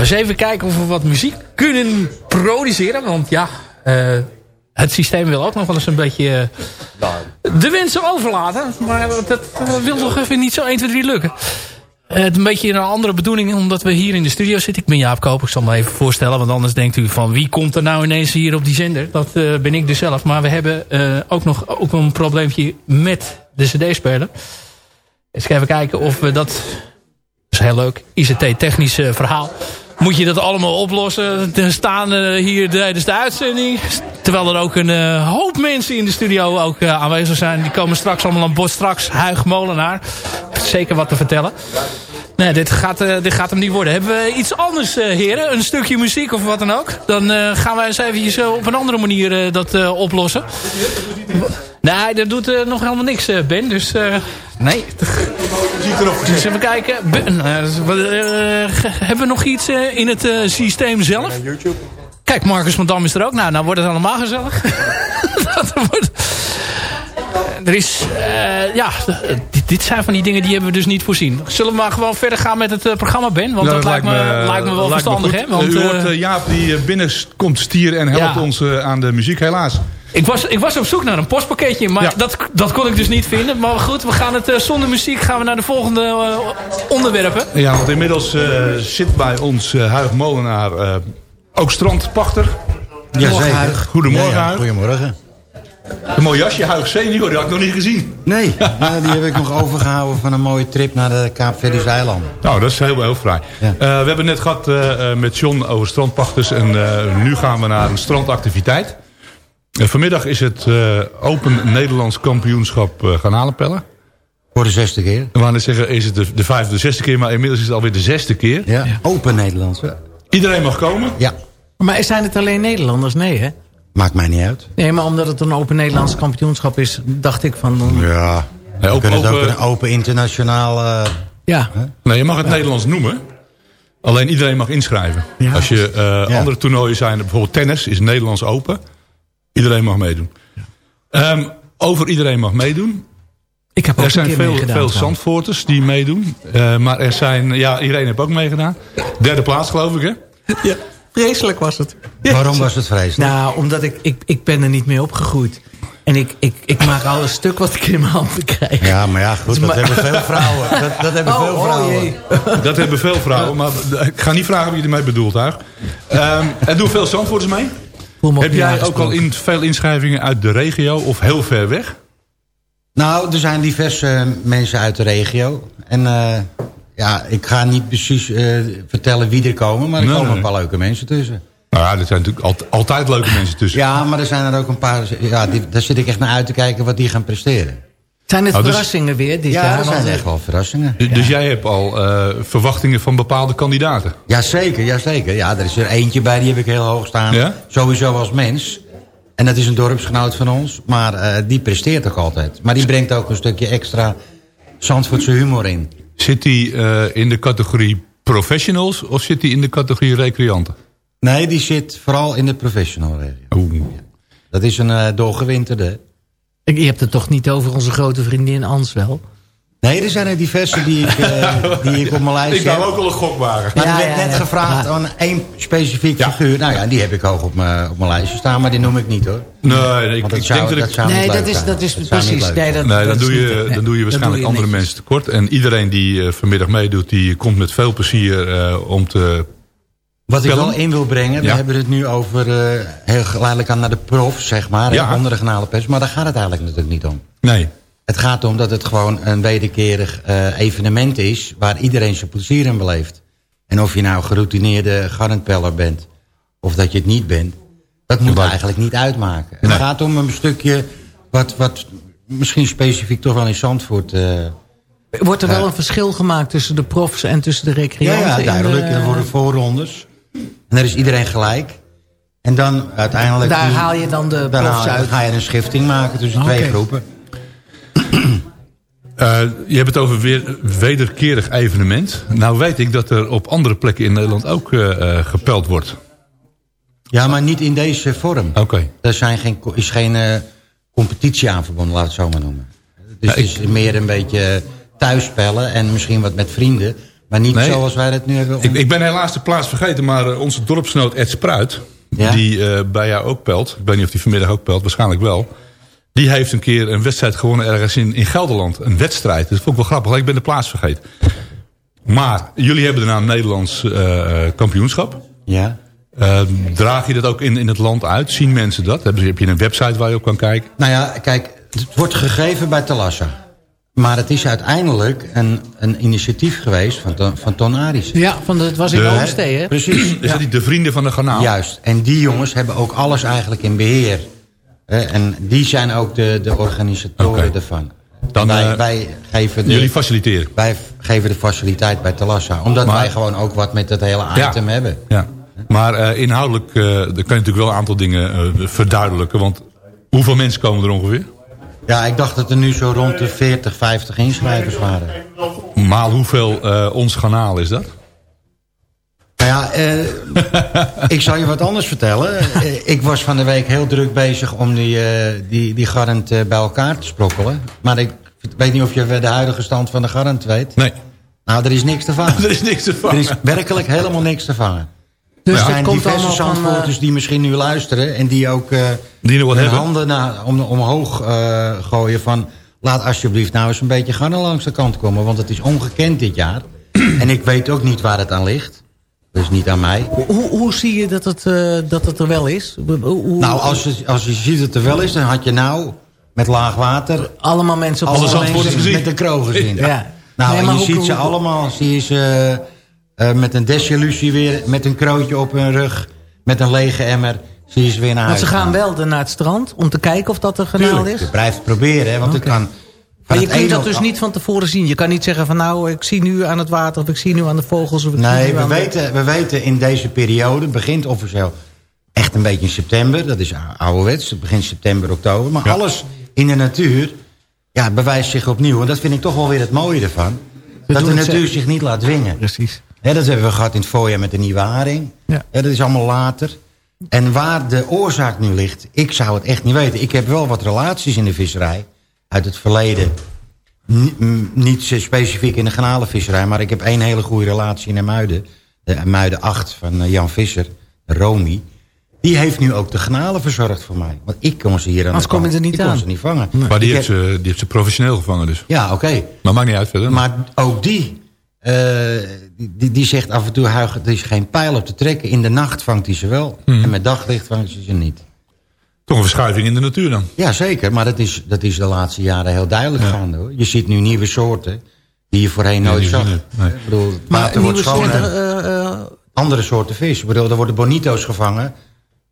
S13: we eens even kijken of we wat muziek kunnen produceren. Want ja, eh, het systeem wil ook nog wel eens een beetje eh, de wensen overlaten. Maar dat eh, wil toch even niet zo 1, 2, 3 lukken. Het een beetje een andere bedoeling, omdat we hier in de studio zitten. Ik ben Jaap Koop, ik zal me even voorstellen. Want anders denkt u van wie komt er nou ineens hier op die zender? Dat ben ik dus zelf. Maar we hebben ook nog ook een probleempje met de cd-speler. Eens even kijken of we dat... Dat is heel leuk. ICT-technisch verhaal. Moet je dat allemaal oplossen. Er staan eh, hier tijdens de uitzending. Terwijl er ook een eh, hoop mensen in de studio ook eh, aanwezig zijn. Die komen straks allemaal aan bod. Straks Huig Molenaar. Zeker wat te vertellen. Nee, dit gaat, eh, dit gaat hem niet worden. Hebben we iets anders, eh, heren? Een stukje muziek of wat dan ook? Dan eh, gaan wij eens eventjes op een andere manier dat oplossen. Nee, dat doet nog helemaal niks, Ben. Dus nee. Dus even kijken. Ben, ge- hebben we nog iets in het systeem zelf? Kijk, Marcus van Dam is er ook. Nou, nou wordt het allemaal gezellig. dat wordt... Er is, eh, ja, dit, dit zijn van die dingen die hebben we dus niet voorzien. Zullen we maar gewoon verder gaan met het eh, programma, Ben? Want
S11: Nou,
S13: dat, lijkt, me, lijkt me wel
S11: lijkt
S13: verstandig, hè? Want,
S11: U
S13: eh,
S11: hoort eh, Jaap die eh, binnenkomt stieren en helpt
S13: Ja.
S11: ons eh, aan de muziek, helaas.
S13: Ik was, ik was op zoek naar een postpakketje, maar
S11: Ja.
S13: dat, dat kon ik dus niet vinden. Maar goed, we gaan het eh, zonder muziek gaan we naar de volgende eh, onderwerpen.
S11: Ja, want inmiddels eh, zit bij ons eh Huig Molenaar eh, ook strandpachter.
S14: Jazeker.
S11: Huig. Goedemorgen,
S14: Ja, ja,
S11: Huig.
S14: Goedemorgen.
S11: Een mooi jasje, Huig senior, die had ik nog niet gezien.
S14: Nee, ja, die heb ik nog overgehouden van een mooie trip naar de Kaapverdische eilanden.
S11: Nou, dat is heel, heel fraai.
S14: Ja.
S11: Eh, we hebben het net gehad eh, eh, met John over strandpachters. En eh, nu gaan we naar een strandactiviteit. Vanmiddag is het eh, Open Nederlands Kampioenschap eh garnalenpellen.
S14: Voor de zesde keer.
S11: We gaan zeggen, is het de, de vijfde, de zesde keer. Maar inmiddels is het alweer de zesde keer.
S14: Ja, Open Nederlands.
S11: Iedereen mag komen.
S14: Ja,
S6: maar zijn het alleen Nederlanders? Nee, hè?
S14: Maakt mij niet uit.
S6: Nee, maar omdat het een open Nederlands kampioenschap is, dacht ik van... dan-
S14: Ja, we kunnen het ook een open internationaal... eh,
S6: Ja,
S11: Nee, je mag het Nederlands noemen. Alleen iedereen mag inschrijven.
S6: Ja.
S11: Als je eh,
S14: Ja.
S11: andere toernooien zijn, bijvoorbeeld tennis, is Nederlands open. Iedereen mag meedoen. Ehm, over iedereen mag meedoen.
S6: ik heb ook
S11: Er zijn
S6: een keer
S11: veel, veel. Zandvoorters die meedoen. Eh, maar er zijn, ja, iedereen heeft ook meegedaan. Derde plaats geloof ik hè?
S6: Ja, vreselijk was het.
S14: Waarom was het vreselijk?
S6: Nou, omdat ik, ik, ik ben er niet mee opgegroeid. En ik, ik, ik maak al een stuk wat ik in mijn handen krijg.
S14: Ja, maar ja, goed, dat
S6: Maar-
S14: hebben veel vrouwen. Dat, dat hebben
S6: Oh,
S14: veel
S6: oh,
S14: vrouwen.
S6: jee.
S11: Dat hebben veel vrouwen. Maar ik ga niet vragen wie je ermee bedoelt, Huig. Ehm er doen veel Zandvoorters mee. Heb jij ook al in, veel inschrijvingen uit de regio of heel ver weg?
S14: Nou, er zijn diverse mensen uit de regio. En eh, ja, ik ga niet precies eh, vertellen wie er komen. Maar er
S11: Nee,
S14: komen
S11: nee.
S14: een paar leuke mensen tussen.
S11: Nou, Nou ja, er zijn natuurlijk altijd, altijd leuke mensen tussen.
S14: Ja, maar er zijn er ook een paar... Ja, die, daar zit ik echt naar uit te kijken wat die gaan presteren.
S6: Zijn het
S11: Oh, dus-
S6: verrassingen weer dit
S14: ja,
S6: jaar?
S14: er zijn
S6: eh,
S14: echt wel verrassingen.
S11: Dus, dus jij hebt al eh, verwachtingen van bepaalde kandidaten?
S14: Jazeker, jazeker. Ja, er is er eentje bij, die heb ik heel hoog staan.
S11: Ja?
S14: Sowieso als mens. En dat is een dorpsgenoot van ons. Maar eh, die presteert ook altijd. Maar die brengt ook een stukje extra Zandvoortse humor in.
S11: Zit hij eh, in de categorie professionals of zit hij in de categorie recreanten?
S14: Nee, die zit vooral in de professional regio. Dat is een eh, doorgewinterde.
S6: Je hebt het toch niet over onze grote vriendin Ans wel?
S14: Nee, er zijn er diverse die ik, eh, die ik op mijn lijst
S11: Ik wou
S14: heb.
S11: ook wel een gok wagen.
S14: Maar er
S6: Ja,
S14: werd
S6: ja,
S14: net
S6: ja.
S14: gevraagd aan één specifiek figuur. Nou ja, die heb ik hoog op mijn, op mijn lijstje staan, maar die noem ik niet hoor.
S11: Nee, nee, ik,
S14: Want dat
S11: ik
S14: zou-
S11: denk dat ik...
S14: zou
S6: Nee, dat is, dat is precies. Nee, dat,
S11: Nee,
S6: dat
S11: doe,
S6: niet-
S11: je,
S6: nee,
S11: dan doe je waarschijnlijk andere
S6: netjes.
S11: mensen tekort. En iedereen die eh, vanmiddag meedoet, die komt met veel plezier eh, om te...
S14: Wat ik wel in wil brengen, we hebben het nu over eh, heel geleidelijk aan naar de profs, zeg maar.
S11: Ja.
S14: Ja. Onder de genale pers, maar daar gaat het eigenlijk natuurlijk niet om.
S11: Nee.
S14: Het gaat om dat het gewoon een wederkerig eh, evenement is... waar iedereen zijn plezier in beleeft. En of je nou geroutineerde garantpeller bent... of dat je het niet bent... dat moet eigenlijk niet uitmaken. Het gaat om een stukje wat, wat misschien specifiek toch wel in Zandvoort... eh,
S6: Wordt er wel
S14: Ja.
S6: een verschil gemaakt tussen de profs en tussen de
S14: ja,
S6: recreanten?
S14: ja,
S6: in
S14: duidelijk.
S6: de-
S14: Er worden voorrondes. En daar is iedereen gelijk. En dan uiteindelijk...
S6: Daar
S14: die-
S6: haal je dan de
S14: dan
S6: profs uit.
S14: ga je een schifting maken tussen twee groepen.
S11: Eh, je hebt het over weer wederkerig evenement. Nou weet ik dat er op andere plekken in Nederland ook eh, eh, gepeld wordt.
S14: Ja, maar niet in deze vorm.
S11: Oké.
S14: Er zijn geen, is geen competitie aan verbonden, laat het zo maar noemen. Dus het is meer een beetje thuisspellen en misschien wat met vrienden. Maar niet
S11: Nee.
S14: zoals wij dat nu hebben.
S11: Ik, ik ben helaas de plaats vergeten, maar onze dorpsgenoot Ed Spruit...
S14: Ja?
S11: die bij jou ook pelt, ik weet niet of hij vanmiddag ook pelt, waarschijnlijk wel... die heeft een keer een wedstrijd gewonnen ergens in, in Gelderland. Een wedstrijd, dat vond ik wel grappig, ik ben de plaats vergeten. Maar jullie hebben daarna een Nederlands eh, eh, kampioenschap.
S14: Ja.
S11: Eh, draag je dat ook in, in het land uit? Zien mensen dat? Heb je, heb je een website waar je op kan kijken?
S14: Nou ja, kijk, het wordt gegeven bij Talassa. Maar het is uiteindelijk een, een initiatief geweest van, Ton- van Ton Aris.
S6: Ja, van de, het was in
S11: De-
S6: Oomstee, hè?
S14: Precies.
S11: Is dat niet de vrienden van de garnaal?
S14: Juist. En die jongens hebben ook alles eigenlijk in beheer. En die zijn ook de, de organisatoren ervan.
S11: Dan,
S14: wij,
S11: eh,
S14: wij, geven de,
S11: Jullie faciliteren.
S14: wij geven de faciliteit bij Talassa. Omdat
S11: Maar-
S14: wij gewoon ook wat met dat hele
S11: Ja.
S14: item hebben.
S11: Ja. Maar eh, inhoudelijk eh, dan kan je natuurlijk wel een aantal dingen verduidelijken. Want hoeveel mensen komen er ongeveer?
S14: Ja, ik dacht dat er nu zo rond de 40, 50 inschrijvers waren.
S11: Maal hoeveel ons kanaal is dat?
S14: Nou ja, eh, ik zal je wat anders vertellen. Eh, ik was van de week heel druk bezig om die, eh, die, die garant bij elkaar te sprokkelen. Maar ik weet niet of je de huidige stand van de garant weet.
S11: Nee.
S14: Nou, er is niks te vangen.
S11: er is niks te vangen.
S14: Er is werkelijk helemaal niks te vangen.
S6: Dus
S14: er zijn
S6: komt
S14: diverse zandvoorters die misschien nu luisteren... en die ook eh
S11: Die wat
S14: hun
S11: hebben.
S14: handen naar, om, omhoog gooien van... laat alsjeblieft nou eens een beetje garnen langs de kant komen... want het is ongekend dit jaar. en ik weet ook niet waar het aan ligt. Dus niet aan mij.
S6: Hoe, hoe zie je dat het, eh, dat het er wel is? Hoe,
S14: Nou, als je, als je ziet dat het er wel is... dan had je nou met laag water...
S6: allemaal mensen op
S14: alle mensen
S11: gezien.
S14: met de kroon gezien.
S6: Ja.
S14: Nou,
S6: Nee,
S14: en
S6: maar
S14: je
S6: hoe-
S14: ziet ze allemaal. Zie je ze eh, met een desillusie weer... met een krootje op hun rug... met een lege emmer... zie je ze weer naar huis
S6: ze gaan wel naar het strand om te kijken of dat er genaald is.
S14: je blijft proberen, hè, want het kan...
S6: Maar je kunt dat dus niet van tevoren zien. Je kan niet zeggen van nou, ik zie nu aan het water... of ik zie nu aan de vogels. Of ik zie
S14: Nee,
S6: nu
S14: we
S6: aan de-
S14: weten, we weten in deze periode, begint officieel echt een beetje in september. Dat is ou- ouderwets, het begint september, oktober. Maar
S11: Ja.
S14: alles in de natuur ja, bewijst zich opnieuw. En dat vind ik toch wel weer het mooie ervan. dat de natuur zich niet laat dwingen.
S6: Precies.
S14: Dat hebben we gehad in het voorjaar met de nieuwe haring.
S6: Ja.
S14: Dat is allemaal later. En waar de oorzaak nu ligt, ik zou het echt niet weten. Ik heb wel wat relaties in de visserij uit het verleden. Niet specifiek in de granalenvisserij, maar ik heb één hele goede relatie in Muiden. De Muiden 8 van eh, Jan Visser, Romy. Die heeft nu ook de granalen verzorgd voor mij. Want ik kon ze hier aan
S6: Anders
S14: de
S6: kom je
S14: kant-
S6: er niet
S14: ik kon
S6: aan.
S14: ze niet vangen.
S11: Maar die
S14: Ik
S11: heeft,
S14: heb-
S11: ze, die heeft ze professioneel gevangen dus.
S14: Ja, oké.
S11: Maar maakt niet uit verder.
S14: Maar ook die, eh, die, die, zegt af en toe... Huig, er is geen pijl op te trekken. In de nacht vangt hij ze wel.
S11: Mhm.
S14: En met daglicht vangt hij ze niet.
S11: Toch een verschuiving in de natuur dan.
S14: Ja, zeker. Maar dat is, dat is de laatste jaren heel duidelijk gaande. Hoor. Je ziet nu nieuwe soorten die je voorheen nooit zag.
S11: nee.
S14: Ik bedoel, het
S6: Maar
S14: water wordt
S6: nieuwe
S14: schoner.
S6: soorten, eh, eh,
S14: andere soorten vis. Ik bedoel, er worden bonito's gevangen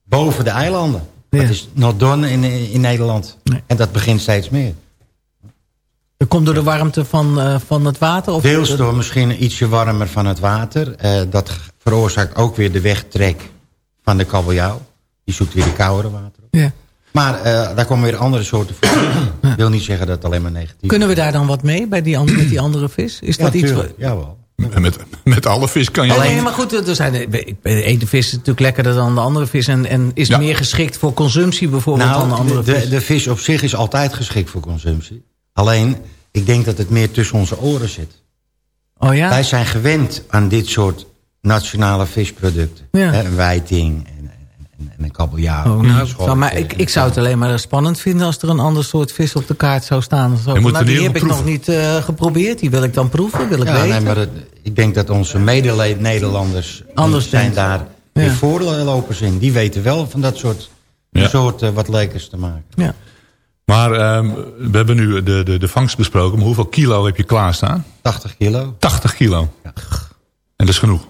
S14: boven de eilanden. Dat is not done in, in Nederland. En dat begint steeds meer.
S6: Dat komt door de warmte van, uh, van het water? Of
S14: Deels door misschien ietsje warmer van het water. Uh, dat veroorzaakt ook weer de wegtrek van de kabeljauw. Die zoekt weer de koudere water.
S6: Ja.
S14: Maar uh, daar komen weer andere soorten voedsel. Ik wil niet zeggen dat het alleen maar negatief is.
S6: Kunnen we daar dan wat mee bij die andere, met die andere vis? Is
S14: ja,
S6: dat iets?
S14: Jawel.
S11: Met, met alle vis kan je...
S6: Alleen, maar goed, er zijn, de ene vis is natuurlijk lekkerder dan de andere vis... en, en is ja. meer geschikt voor consumptie bijvoorbeeld
S14: nou,
S6: dan de andere
S14: de,
S6: vis.
S14: De vis op zich is altijd geschikt voor consumptie. Alleen, ik denk dat het meer tussen onze oren zit.
S6: Oh ja?
S14: Wij zijn gewend aan dit soort nationale visproducten.
S6: Ja.
S14: Hè, een wijting en, en, en een kabeljauw.
S6: Oh, nou, zou, maar ik, ik zou het alleen maar spannend vinden... als er een ander soort vis op de kaart zou staan. Zo. Maar die heb ik nog niet uh, geprobeerd. Die wil ik dan proeven, wil ik
S14: ja,
S6: weten.
S14: Nee, maar het, ik denk dat onze mede-Nederlanders...
S6: Anders
S14: zijn daar
S6: Ja.
S14: weer voorlopers in. Die weten wel van dat soort,
S11: Ja.
S14: soort uh, wat lekkers te maken.
S6: Ja.
S11: Maar ehm, we hebben nu de, de, de vangst besproken. Maar hoeveel kilo heb je klaarstaan?
S14: 80 kilo.
S11: 80 kilo. En dat is genoeg.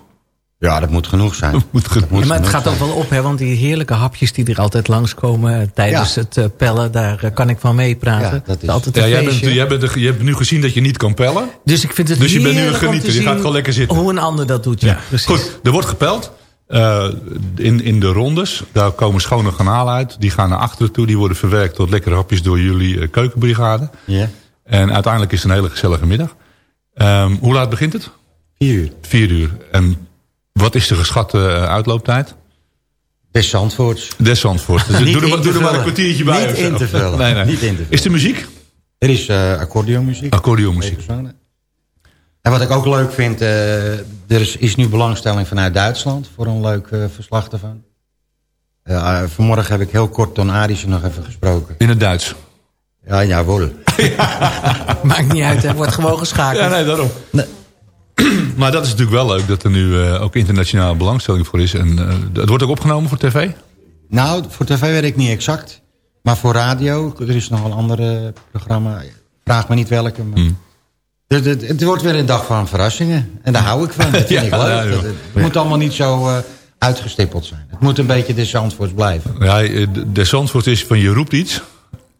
S14: Ja, dat moet genoeg zijn.
S11: moet genoeg.
S6: Ja, maar het gaat ook wel op, hè, want die heerlijke hapjes die er altijd langskomen... eh, tijdens
S14: Ja.
S6: het eh, pellen, daar eh, kan ik van meepraten.
S14: Ja, dat is-
S6: altijd
S11: Ja,
S6: een
S11: jij, bent,
S6: feestje.
S11: jij, bent, je hebt nu gezien dat je niet kan pellen.
S6: Dus ik vind het
S11: Dus je bent nu een genieter. Je gaat gewoon lekker zitten.
S6: Hoe een ander dat doet, ja. precies.
S11: Goed, er wordt gepeld. Eh, in, in de rondes, daar komen schone garnalen uit. Die gaan naar achteren toe. Die worden verwerkt tot lekkere hapjes door jullie keukenbrigade.
S14: Ja.
S11: En uiteindelijk is het een hele gezellige middag. Ehm, hoe laat begint het?
S14: Vier uur.
S11: Vier uur. En wat is de geschatte eh, uitlooptijd?
S14: Des Zandvoorts.
S11: Des Zandvoort. Dus doe er, doe er maar een kwartiertje bij.
S14: Niet in te vullen.
S11: Nee, nee.
S14: Niet in te vullen.
S11: Is er muziek?
S14: Er is uh, accordeonmuziek.
S11: Accordeonmuziek.
S14: En wat ik ook leuk vind, uh, er is, is nu belangstelling vanuit Duitsland voor een leuk uh, verslag ervan. Uh, vanmorgen heb ik heel kort Don Arissen nog even gesproken.
S11: In het Duits?
S14: Ja, jawohl.
S6: Maakt niet uit, hè. wordt gewoon geschakeld.
S11: Ja, nee, daarom. maar dat is natuurlijk wel leuk dat er nu uh, ook internationale belangstelling voor is. En uh, het wordt ook opgenomen voor tv?
S14: Nou, voor tv weet ik niet exact. Maar voor radio, er is nog een ander programma. Vraag me niet welke. Maar... Hmm. Het, het, het, wordt weer een dag van verrassingen. En daar hou ik van. Dat vind ja, ik leuk. Ja, het, het moet allemaal niet zo uh, uitgestippeld zijn. Het moet een beetje de Zandvoorts blijven.
S11: Ja, de Zandvoort is van je roept iets.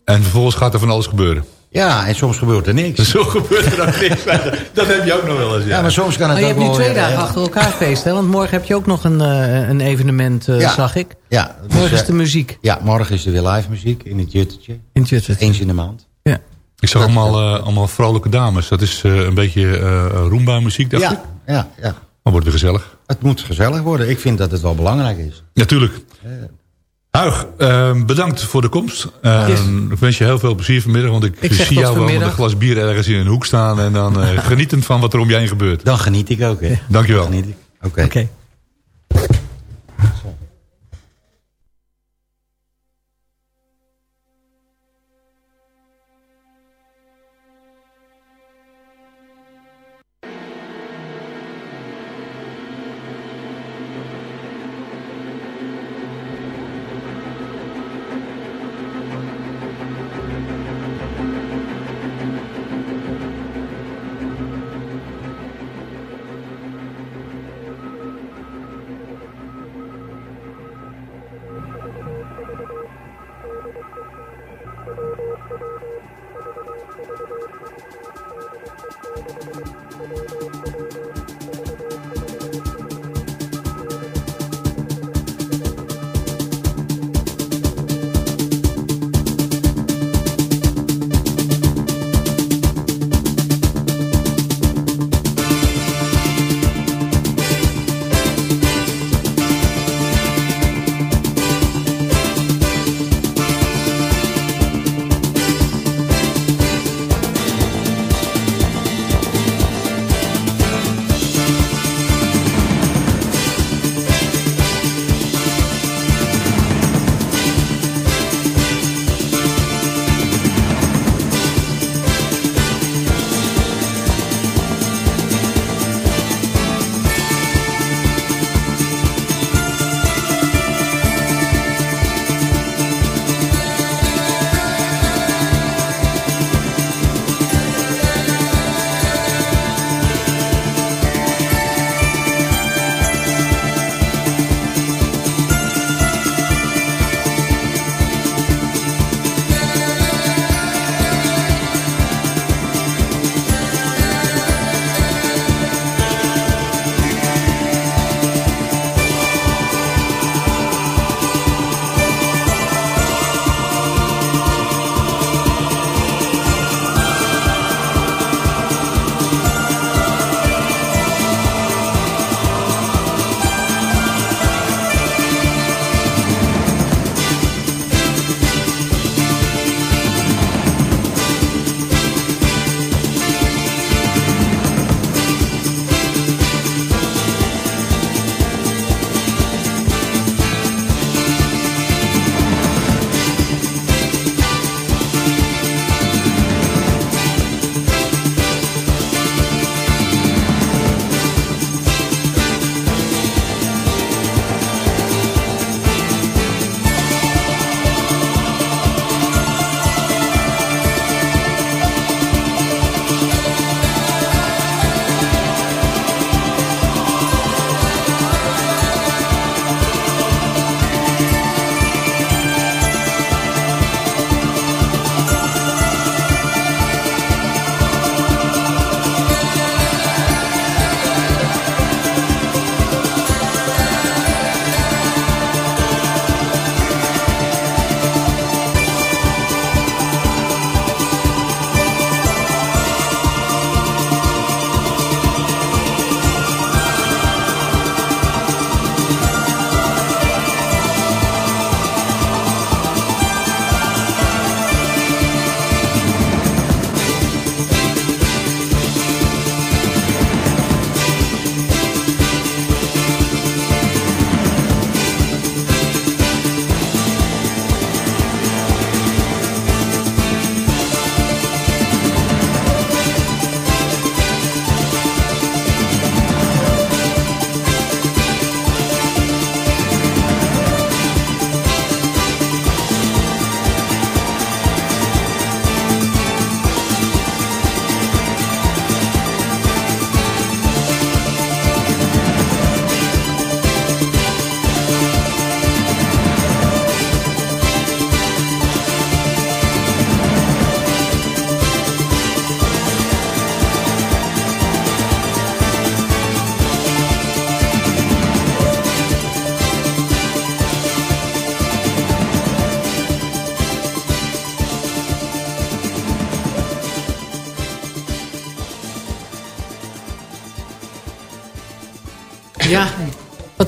S11: En vervolgens gaat er van alles gebeuren.
S14: Ja, en soms gebeurt er niks.
S11: Zo gebeurt er ook niks. Dat heb je ook nog wel eens. Ja,
S14: ja maar soms kan het
S6: maar
S14: ook
S6: je hebt nu twee dagen
S14: ja.
S6: achter elkaar feest, hè? Want morgen heb je ook nog een, uh, een evenement, uh,
S14: ja.
S6: zag ik.
S14: Ja.
S6: Morgen is de muziek.
S14: Ja, morgen is er weer live muziek in het Juttetje.
S6: In het Juttetje.
S14: Eens in de maand.
S6: Ja.
S11: Ik zag allemaal, uh, allemaal vrolijke dames. Dat is een beetje Roomba muziek, dacht
S14: ja,
S11: ik.
S14: Ja, ja.
S11: Maar wordt weer gezellig.
S14: Het moet gezellig worden. Ik vind dat het wel belangrijk is.
S11: Natuurlijk. Huig, uh, bedankt voor de komst. Uh, yes. Ik wens je heel veel plezier vanmiddag. Want ik,
S6: ik
S11: zie jou
S6: vanmiddag.
S11: wel met een glas bier ergens in een hoek staan. En dan uh, genietend van wat er om je heen gebeurt.
S14: Dan geniet ik ook. Hè.
S11: Dankjewel.
S14: Oké.
S6: Okay. Okay.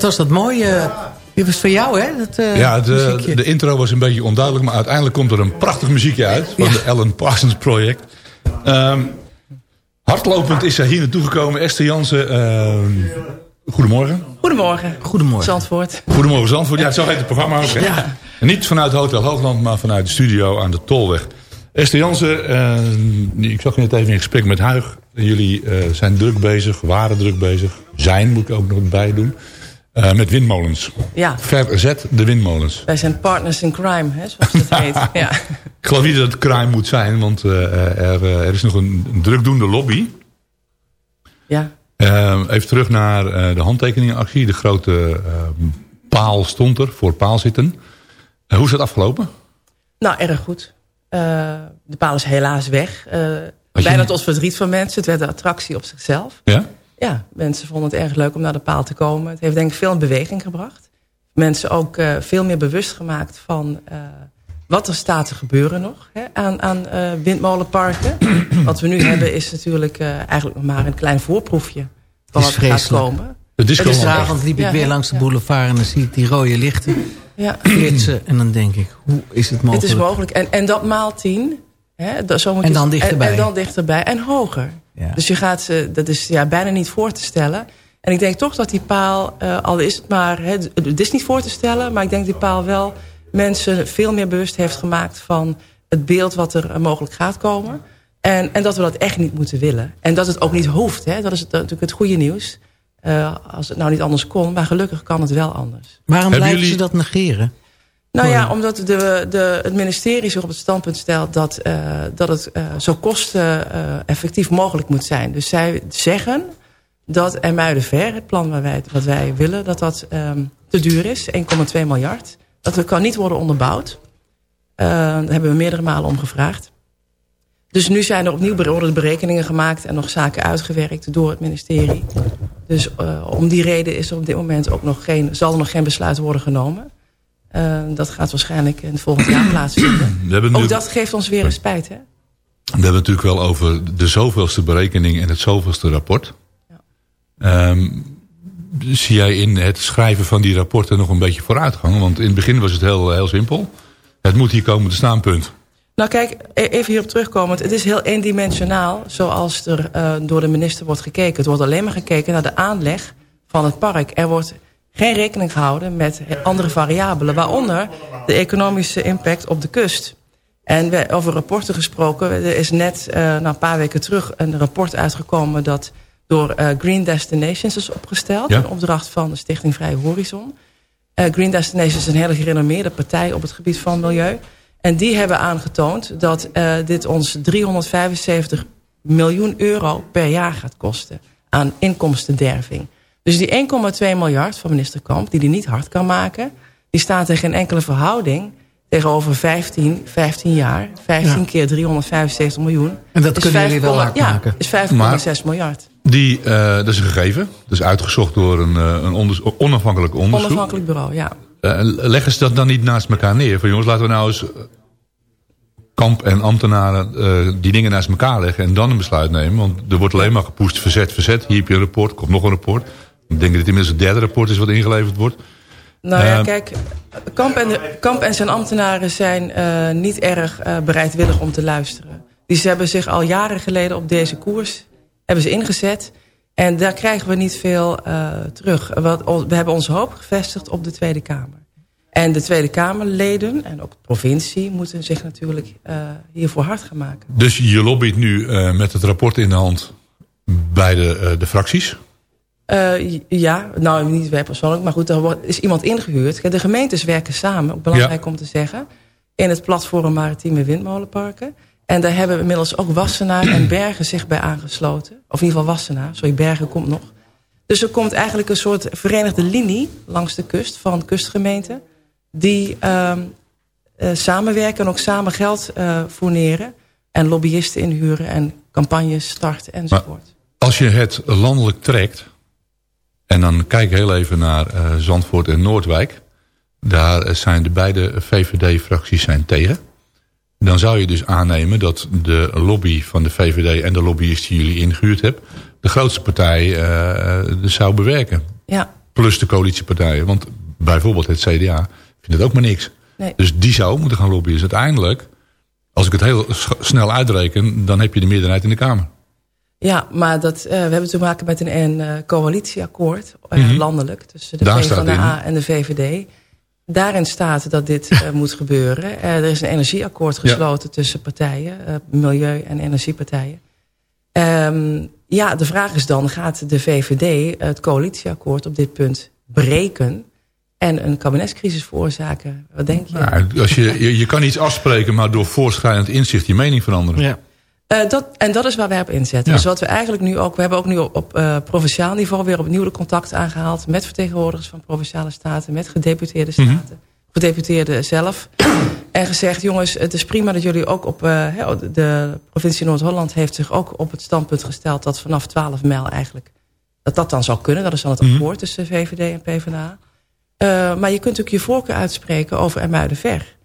S6: Wat was dat mooi. Uh, dit was voor jou, hè? Dat, uh,
S11: ja, de, de, intro was een beetje onduidelijk... maar uiteindelijk komt er een prachtig muziekje uit... van ja. de Ellen Parsons Project. Um, hardlopend is hij hier naartoe gekomen. Esther Jansen, uh, goedemorgen.
S15: Goedemorgen.
S6: Goedemorgen.
S15: Zandvoort.
S11: Goedemorgen Zandvoort. Ja, zo heet het programma ook. Ja. niet vanuit Hotel Hoogland, maar vanuit de studio aan de Tolweg. Esther Jansen, uh, ik zag je net even in gesprek met Huig. Jullie uh, zijn druk bezig, waren druk bezig. Zijn, moet ik ook nog bij doen. Uh, met windmolens.
S15: Ja.
S11: Verzet de windmolens.
S15: Wij zijn partners in crime, hè, zoals het heet. ja.
S11: Ik geloof niet dat het crime moet zijn, want er, er, is nog een, drukdoende lobby.
S15: Ja.
S11: even terug naar de handtekeningenactie. De grote paal stond er, voor paal zitten. hoe is dat afgelopen?
S15: Nou, erg goed. De paal is helaas weg. Bijna tot verdriet van mensen. Het werd een attractie op zichzelf.
S11: Ja?
S15: Ja, mensen vonden het erg leuk om naar de paal te komen. Het heeft denk ik veel in beweging gebracht. Mensen ook uh, veel meer bewust gemaakt van wat er staat te gebeuren nog hè, aan, aan windmolenparken. wat we nu hebben is natuurlijk eigenlijk nog maar een klein voorproefje van wat er gaat komen.
S6: Het is Gisteravond liep ik weer langs de boulevard en dan zie ik die rode lichten
S15: ja.
S6: flitsen. En dan denk ik, hoe is het mogelijk?
S15: Het is mogelijk. En, en dat maal tien. Hè, dat, zo moet
S6: en dan dichterbij.
S15: En, en, dan dichterbij. En hoger.
S6: Ja.
S15: Dus je gaat ze, dat is ja, bijna niet voor te stellen. En ik denk toch dat die paal, uh, al is het maar... Hè, het is niet voor te stellen, maar ik denk dat die paal wel... mensen veel meer bewust heeft gemaakt van het beeld wat er mogelijk gaat komen. En, en dat we dat echt niet moeten willen. En dat het ook niet hoeft. Hè. Dat is het, natuurlijk het goede nieuws. Uh, als het nou niet anders kon. Maar gelukkig kan het wel anders.
S6: Waarom blijven jullie... ze dat negeren?
S15: Nou ja, omdat de, de, het ministerie zich op het standpunt stelt... dat, uh, dat het uh, zo kosteneffectief mogelijk moet zijn. Dus zij zeggen dat Ermuidenver, het plan waar wij, wat wij willen... dat dat um, te duur is, 1,2 miljard. Dat het kan niet worden onderbouwd. daar hebben we meerdere malen om gevraagd. Dus nu zijn er opnieuw worden berekeningen gemaakt... en nog zaken uitgewerkt door het ministerie. Dus om die reden is er op dit moment ook nog geen, zal er nog geen besluit worden genomen. Uh, dat gaat waarschijnlijk in het volgend jaar plaatsvinden. Ook dat geeft ons weer een spijt. Hè?
S11: We hebben het natuurlijk wel over de zoveelste berekening en het zoveelste rapport. Ja. Um, zie jij in het schrijven van die rapporten nog een beetje vooruitgang? Want in het begin was het heel, heel simpel. Het moet hier komen te staan, punt.
S15: Nou kijk, e- even hierop terugkomend. Het is heel eendimensionaal zoals er uh, door de minister wordt gekeken. Het wordt alleen maar gekeken naar de aanleg van het park. Er wordt geen rekening gehouden met andere variabelen. Waaronder de economische impact op de kust. En we, over rapporten gesproken. Er is net uh, na een paar weken terug een rapport uitgekomen... dat door uh, Green Destinations is opgesteld. Ja. Een opdracht van de Stichting Vrije Horizon. Green Destinations is een hele gerenommeerde partij op het gebied van milieu... En die hebben aangetoond dat dit ons 375 miljoen euro per jaar gaat kosten aan inkomstenderving. Dus die 1,2 miljard van minister Kamp, die die niet hard kan maken... die staat in geen enkele verhouding tegenover 15, 15 jaar. 15 ja. keer 375 miljoen.
S6: En dat kunnen jullie wel hard
S15: ja,
S6: maken?
S15: is 5,6 miljard.
S11: Die, uh, dat is een gegeven. Dat is uitgezocht door een, een onders onafhankelijk onderzoek.
S15: Onafhankelijk bureau, ja.
S11: Uh, leggen ze dat dan niet naast elkaar neer? Van jongens, laten we nou eens kamp en ambtenaren uh, die dingen naast elkaar leggen... en dan een besluit nemen. Want er wordt alleen maar gepoest, verzet, verzet. Hier heb je een rapport, komt nog een rapport. Ik denk dat het inmiddels het derde rapport is wat ingeleverd wordt.
S15: Nou ja, uh, kijk, Kamp en, de, Kamp en zijn ambtenaren zijn uh, niet erg bereidwillig om te luisteren. Die ze hebben zich al jaren geleden op deze koers hebben ze ingezet... En daar krijgen we niet veel terug. We hebben onze hoop gevestigd op de Tweede Kamer. En de Tweede Kamerleden en ook de provincie moeten zich natuurlijk hiervoor hard gaan maken.
S11: Dus je lobbyt nu met het rapport in de hand bij de, de fracties?
S15: Ja, nou niet wij persoonlijk, maar goed, er wordt, is iemand ingehuurd. De gemeentes werken samen, ook belangrijk ja. om te zeggen, in het platform Maritieme Windmolenparken. En daar hebben we inmiddels ook Wassenaar en Bergen zich bij aangesloten. Of in ieder geval Wassenaar, sorry, Bergen komt nog. Dus er komt eigenlijk een soort verenigde linie langs de kust van kustgemeenten die uh, uh, samenwerken en ook samen geld uh, fourneren. En lobbyisten inhuren en campagnes starten enzovoort.
S11: Maar als je het landelijk trekt... en dan kijk heel even naar uh, Zandvoort en Noordwijk... daar zijn de beide VVD-fracties zijn tegen... dan zou je dus aannemen dat de lobby van de VVD... en de lobbyisten die jullie ingehuurd hebben... de grootste partij zou bewerken.
S15: Ja.
S11: Plus de coalitiepartijen. Want bijvoorbeeld het CDA vindt het ook maar niks.
S15: Nee.
S11: Dus die zou moeten gaan lobbyen. Dus uiteindelijk, als ik het heel snel uitreken... dan heb je de meerderheid in de Kamer.
S15: Ja, maar dat, eh, we hebben te maken met een, een eh, coalitieakkoord, eh,
S11: Mhm.
S15: landelijk, tussen de PvdA en de VVD. Daarin staat dat dit eh, moet gebeuren. Er is een energieakkoord
S11: Ja.
S15: gesloten tussen partijen, eh, milieu- en energiepartijen. Ehm, ja, de vraag is dan, gaat de VVD het coalitieakkoord op dit punt breken en een kabinetscrisis veroorzaken? Wat denk je?
S11: Nou, als je, je, je kan iets afspreken, maar door voorschrijdend inzicht je mening veranderen.
S6: Ja.
S15: Eh, dat, en dat is waar wij op inzetten.
S11: Ja.
S15: Dus wat we eigenlijk nu ook... We hebben ook nu op, op eh, provinciaal niveau weer opnieuw de contact aangehaald... met vertegenwoordigers van provinciale staten... met gedeputeerde
S11: Mhm.
S15: staten. Gedeputeerden zelf. en gezegd, jongens, het is prima dat jullie ook op... eh, de provincie Noord-Holland heeft zich ook op het standpunt gesteld... dat vanaf 12 mijl eigenlijk... dat dat dan zou kunnen. Dat is dan het
S11: Mhm.
S15: akkoord tussen VVD en PvdA. Maar je kunt ook je voorkeur uitspreken over Ermuidenver.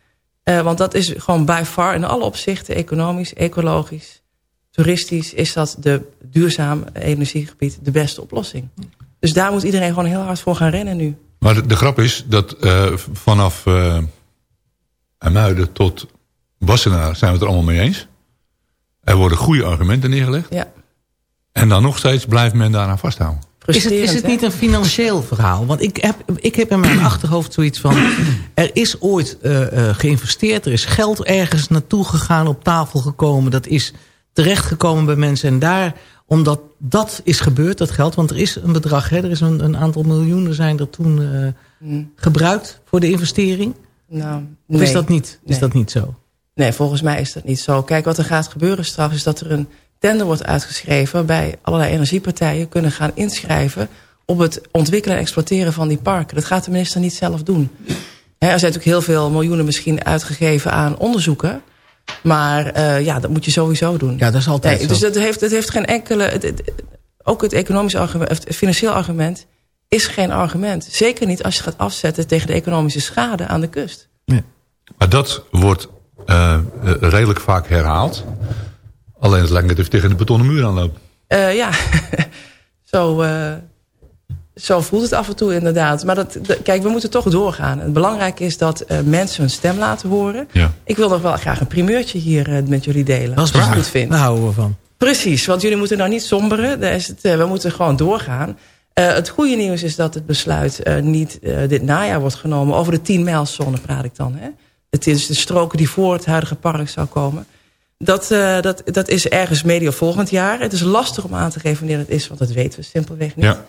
S15: Eh, want dat is gewoon by far in alle opzichten... economisch, ecologisch, toeristisch... is dat de duurzaam energiegebied de beste oplossing. Dus daar moet iedereen gewoon heel hard voor gaan rennen nu.
S11: Maar de, de grap is dat eh, vanaf eh Muiden tot Wassenaar zijn we het er allemaal mee eens. Er worden goede argumenten neergelegd.
S15: Ja.
S11: En dan nog steeds blijft men daaraan vasthouden.
S6: Is het, is het niet een financieel verhaal? Want ik heb, ik heb in mijn achterhoofd zoiets van... er is ooit eh, eh, geïnvesteerd, er is geld ergens naartoe gegaan... op tafel gekomen, dat is terechtgekomen bij mensen. En daar, omdat dat is gebeurd, dat geld... want er is een bedrag, hè, er is een, een aantal miljoenen zijn er toen eh,
S15: Hmm.
S6: gebruikt... voor de investering?
S15: Nou,
S6: Of is dat niet, is
S15: Nee.
S6: dat niet zo?
S15: Nee, volgens mij is dat niet zo. Kijk, wat er gaat gebeuren straks is dat er een tender wordt uitgeschreven... waarbij allerlei energiepartijen kunnen gaan inschrijven... op het ontwikkelen en exploiteren van die parken. Dat gaat de minister niet zelf doen. Hè, er zijn natuurlijk heel veel miljoenen misschien uitgegeven aan onderzoeken... Maar eh, ja, dat moet je sowieso doen.
S6: Ja, dat is altijd
S15: Nee,
S6: zo.
S15: Dus dat heeft, dat heeft geen enkele... het- het- ook het economisch argument, het financieel argument is geen argument. Zeker niet als je gaat afzetten tegen de economische schade aan de kust.
S11: Maar dat wordt eh, eh, redelijk vaak herhaald. Alleen het lijkt net of je tegen de betonnen muur aanloopt.
S15: Eh, ja, zo, eh, zo voelt het af en toe inderdaad. Maar dat, dat- kijk, we moeten toch doorgaan. Het belangrijke is dat eh, mensen hun stem laten horen.
S11: Ja.
S15: Ik wil nog wel graag een primeurtje hier met jullie delen. Als je het goed vindt.
S6: Daar houden we van.
S15: Precies, want jullie moeten nou niet somberen. Is het, we moeten gewoon doorgaan. Eh, het goede nieuws is dat het besluit eh, niet eh, dit najaar wordt genomen. Over de 10 mijlzone praat ik dan. Hè? Het is de stroken die voor het huidige park zou komen. Dat, eh, dat, dat is ergens medio volgend jaar. Het is lastig om aan te geven wanneer het is, want dat weten we simpelweg niet.
S11: Ja.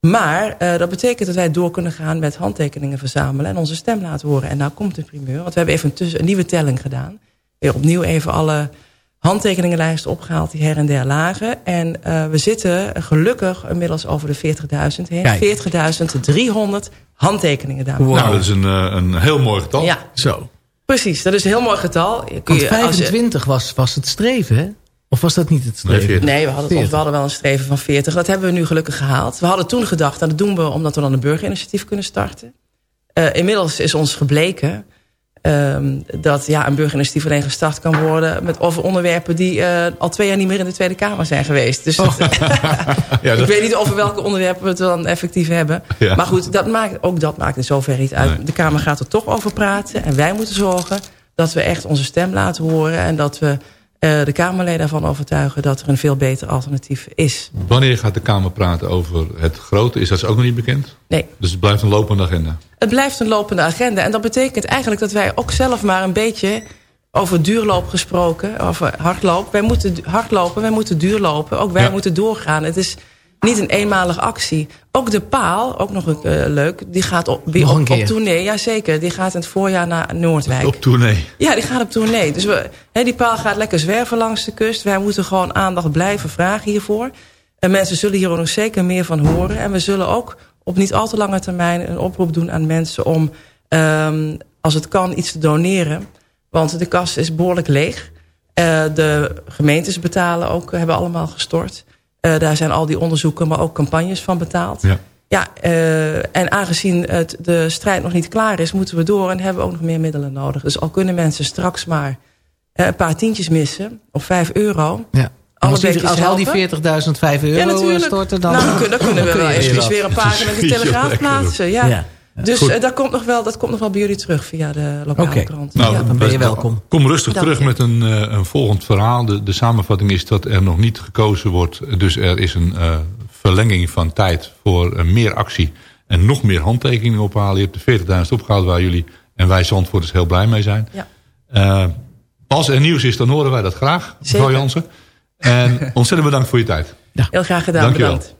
S15: Maar eh, dat betekent dat wij door kunnen gaan met handtekeningen verzamelen... en onze stem laten horen. En nou komt de primeur, want we hebben even een, tussen, een nieuwe telling gedaan. Weer opnieuw even alle handtekeningenlijsten opgehaald die her en der lagen. En eh, we zitten gelukkig inmiddels over de 40.000 heen. 40.300 handtekeningen, dames en
S11: Nou, dat is een, een heel mooi getal.
S15: Ja.
S6: Zo.
S15: Precies, dat is een heel mooi getal. Kun
S6: Want
S15: je- als je-
S6: 25 was, was het streven, hè? Of was dat niet het streven?
S15: Nee, we hadden, het- we hadden wel een streven van 40. Dat hebben we nu gelukkig gehaald. We hadden toen gedacht, nou, dat doen we omdat we dan een burgerinitiatief kunnen starten. Eh, inmiddels is ons gebleken ehm, dat ja, een burgerinitiatief alleen gestart kan worden... Met, over onderwerpen die eh, al twee jaar niet meer in de Tweede Kamer zijn geweest. Dus dat-
S11: Ja,
S15: ik weet niet over welke onderwerpen we het dan effectief hebben.
S11: Ja.
S15: Maar goed, dat maakt, ook dat maakt in zoverre niet uit. De Kamer gaat er toch over praten. En wij moeten zorgen dat we echt onze stem laten horen... en dat we de Kamerleden ervan overtuigen... dat er een veel beter alternatief is.
S11: Wanneer gaat de Kamer praten over het grote? Is dat ook nog niet bekend?
S15: Nee.
S11: Dus het blijft een lopende agenda.
S15: Het blijft een lopende agenda. En dat betekent eigenlijk dat wij ook zelf maar een beetje... over duurloop gesproken, over hardloop. Wij moeten hardlopen, wij moeten duurlopen. Ook wij
S11: Ja.
S15: moeten doorgaan. Het is niet een eenmalige actie. Ook de paal, ook nog een, eh, leuk, die gaat op, weer op, op tournee. Jazeker, die gaat in het voorjaar naar Noordwijk.
S11: Op tournee.
S15: Ja, die gaat op tournee. Dus we, hè, die paal gaat lekker zwerven langs de kust. Wij moeten gewoon aandacht blijven vragen hiervoor. En mensen zullen hier ook nog zeker meer van horen. En we zullen ook op niet al te lange termijn een oproep doen aan mensen om, ehm, als het kan, iets te doneren. Want de kas is behoorlijk leeg. Eh, de gemeentes betalen ook, hebben allemaal gestort. Eh, daar zijn al die onderzoeken, maar ook campagnes van betaald.
S11: Ja.
S15: Ja, eh, en aangezien het, de strijd nog niet klaar is, moeten we door en hebben we ook nog meer middelen nodig. Dus al kunnen mensen straks maar eh, een paar tientjes missen, of vijf euro.
S6: Ja. Als, al die
S4: helpen.
S6: 40.000 5 euro
S4: Ja, natuurlijk.
S6: storten, dan,
S4: Nou, dan, kun- dan kunnen we wel eens weer een pagina in de Telegraaf plaatsen. Ja.
S6: Ja.
S4: Dus eh, dat, komt nog wel, dat komt nog wel bij jullie terug via de lokale
S6: Oké.
S4: krant.
S11: Nou,
S4: ja.
S6: dan ben je welkom.
S11: Kom rustig
S4: Dank
S11: terug
S4: je.
S11: met een, eh, een volgend verhaal. De, de samenvatting is dat er nog niet gekozen wordt. Dus er is een eh, verlenging van tijd voor meer actie. En nog meer handtekeningen ophalen. Je hebt de 40.000 opgehaald waar jullie en wij Zandvoorters heel blij mee zijn.
S4: Ja.
S11: Eh, als er nieuws is, dan horen wij dat graag. Mevrouw. Jansen. En ontzettend bedankt voor je tijd.
S4: Heel graag gedaan,
S11: Dank
S4: bedankt.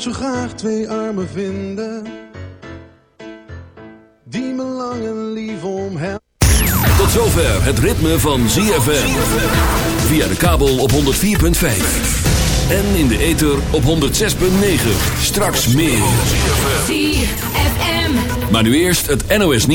S16: Zou zo graag twee armen vinden die me lang en lief omhelzen.
S3: Tot zover het ritme van ZFM. Via de kabel op 104.5. En in de ether op 106.9. Straks meer.
S17: ZFM.
S3: Maar nu eerst het NOS nieuws.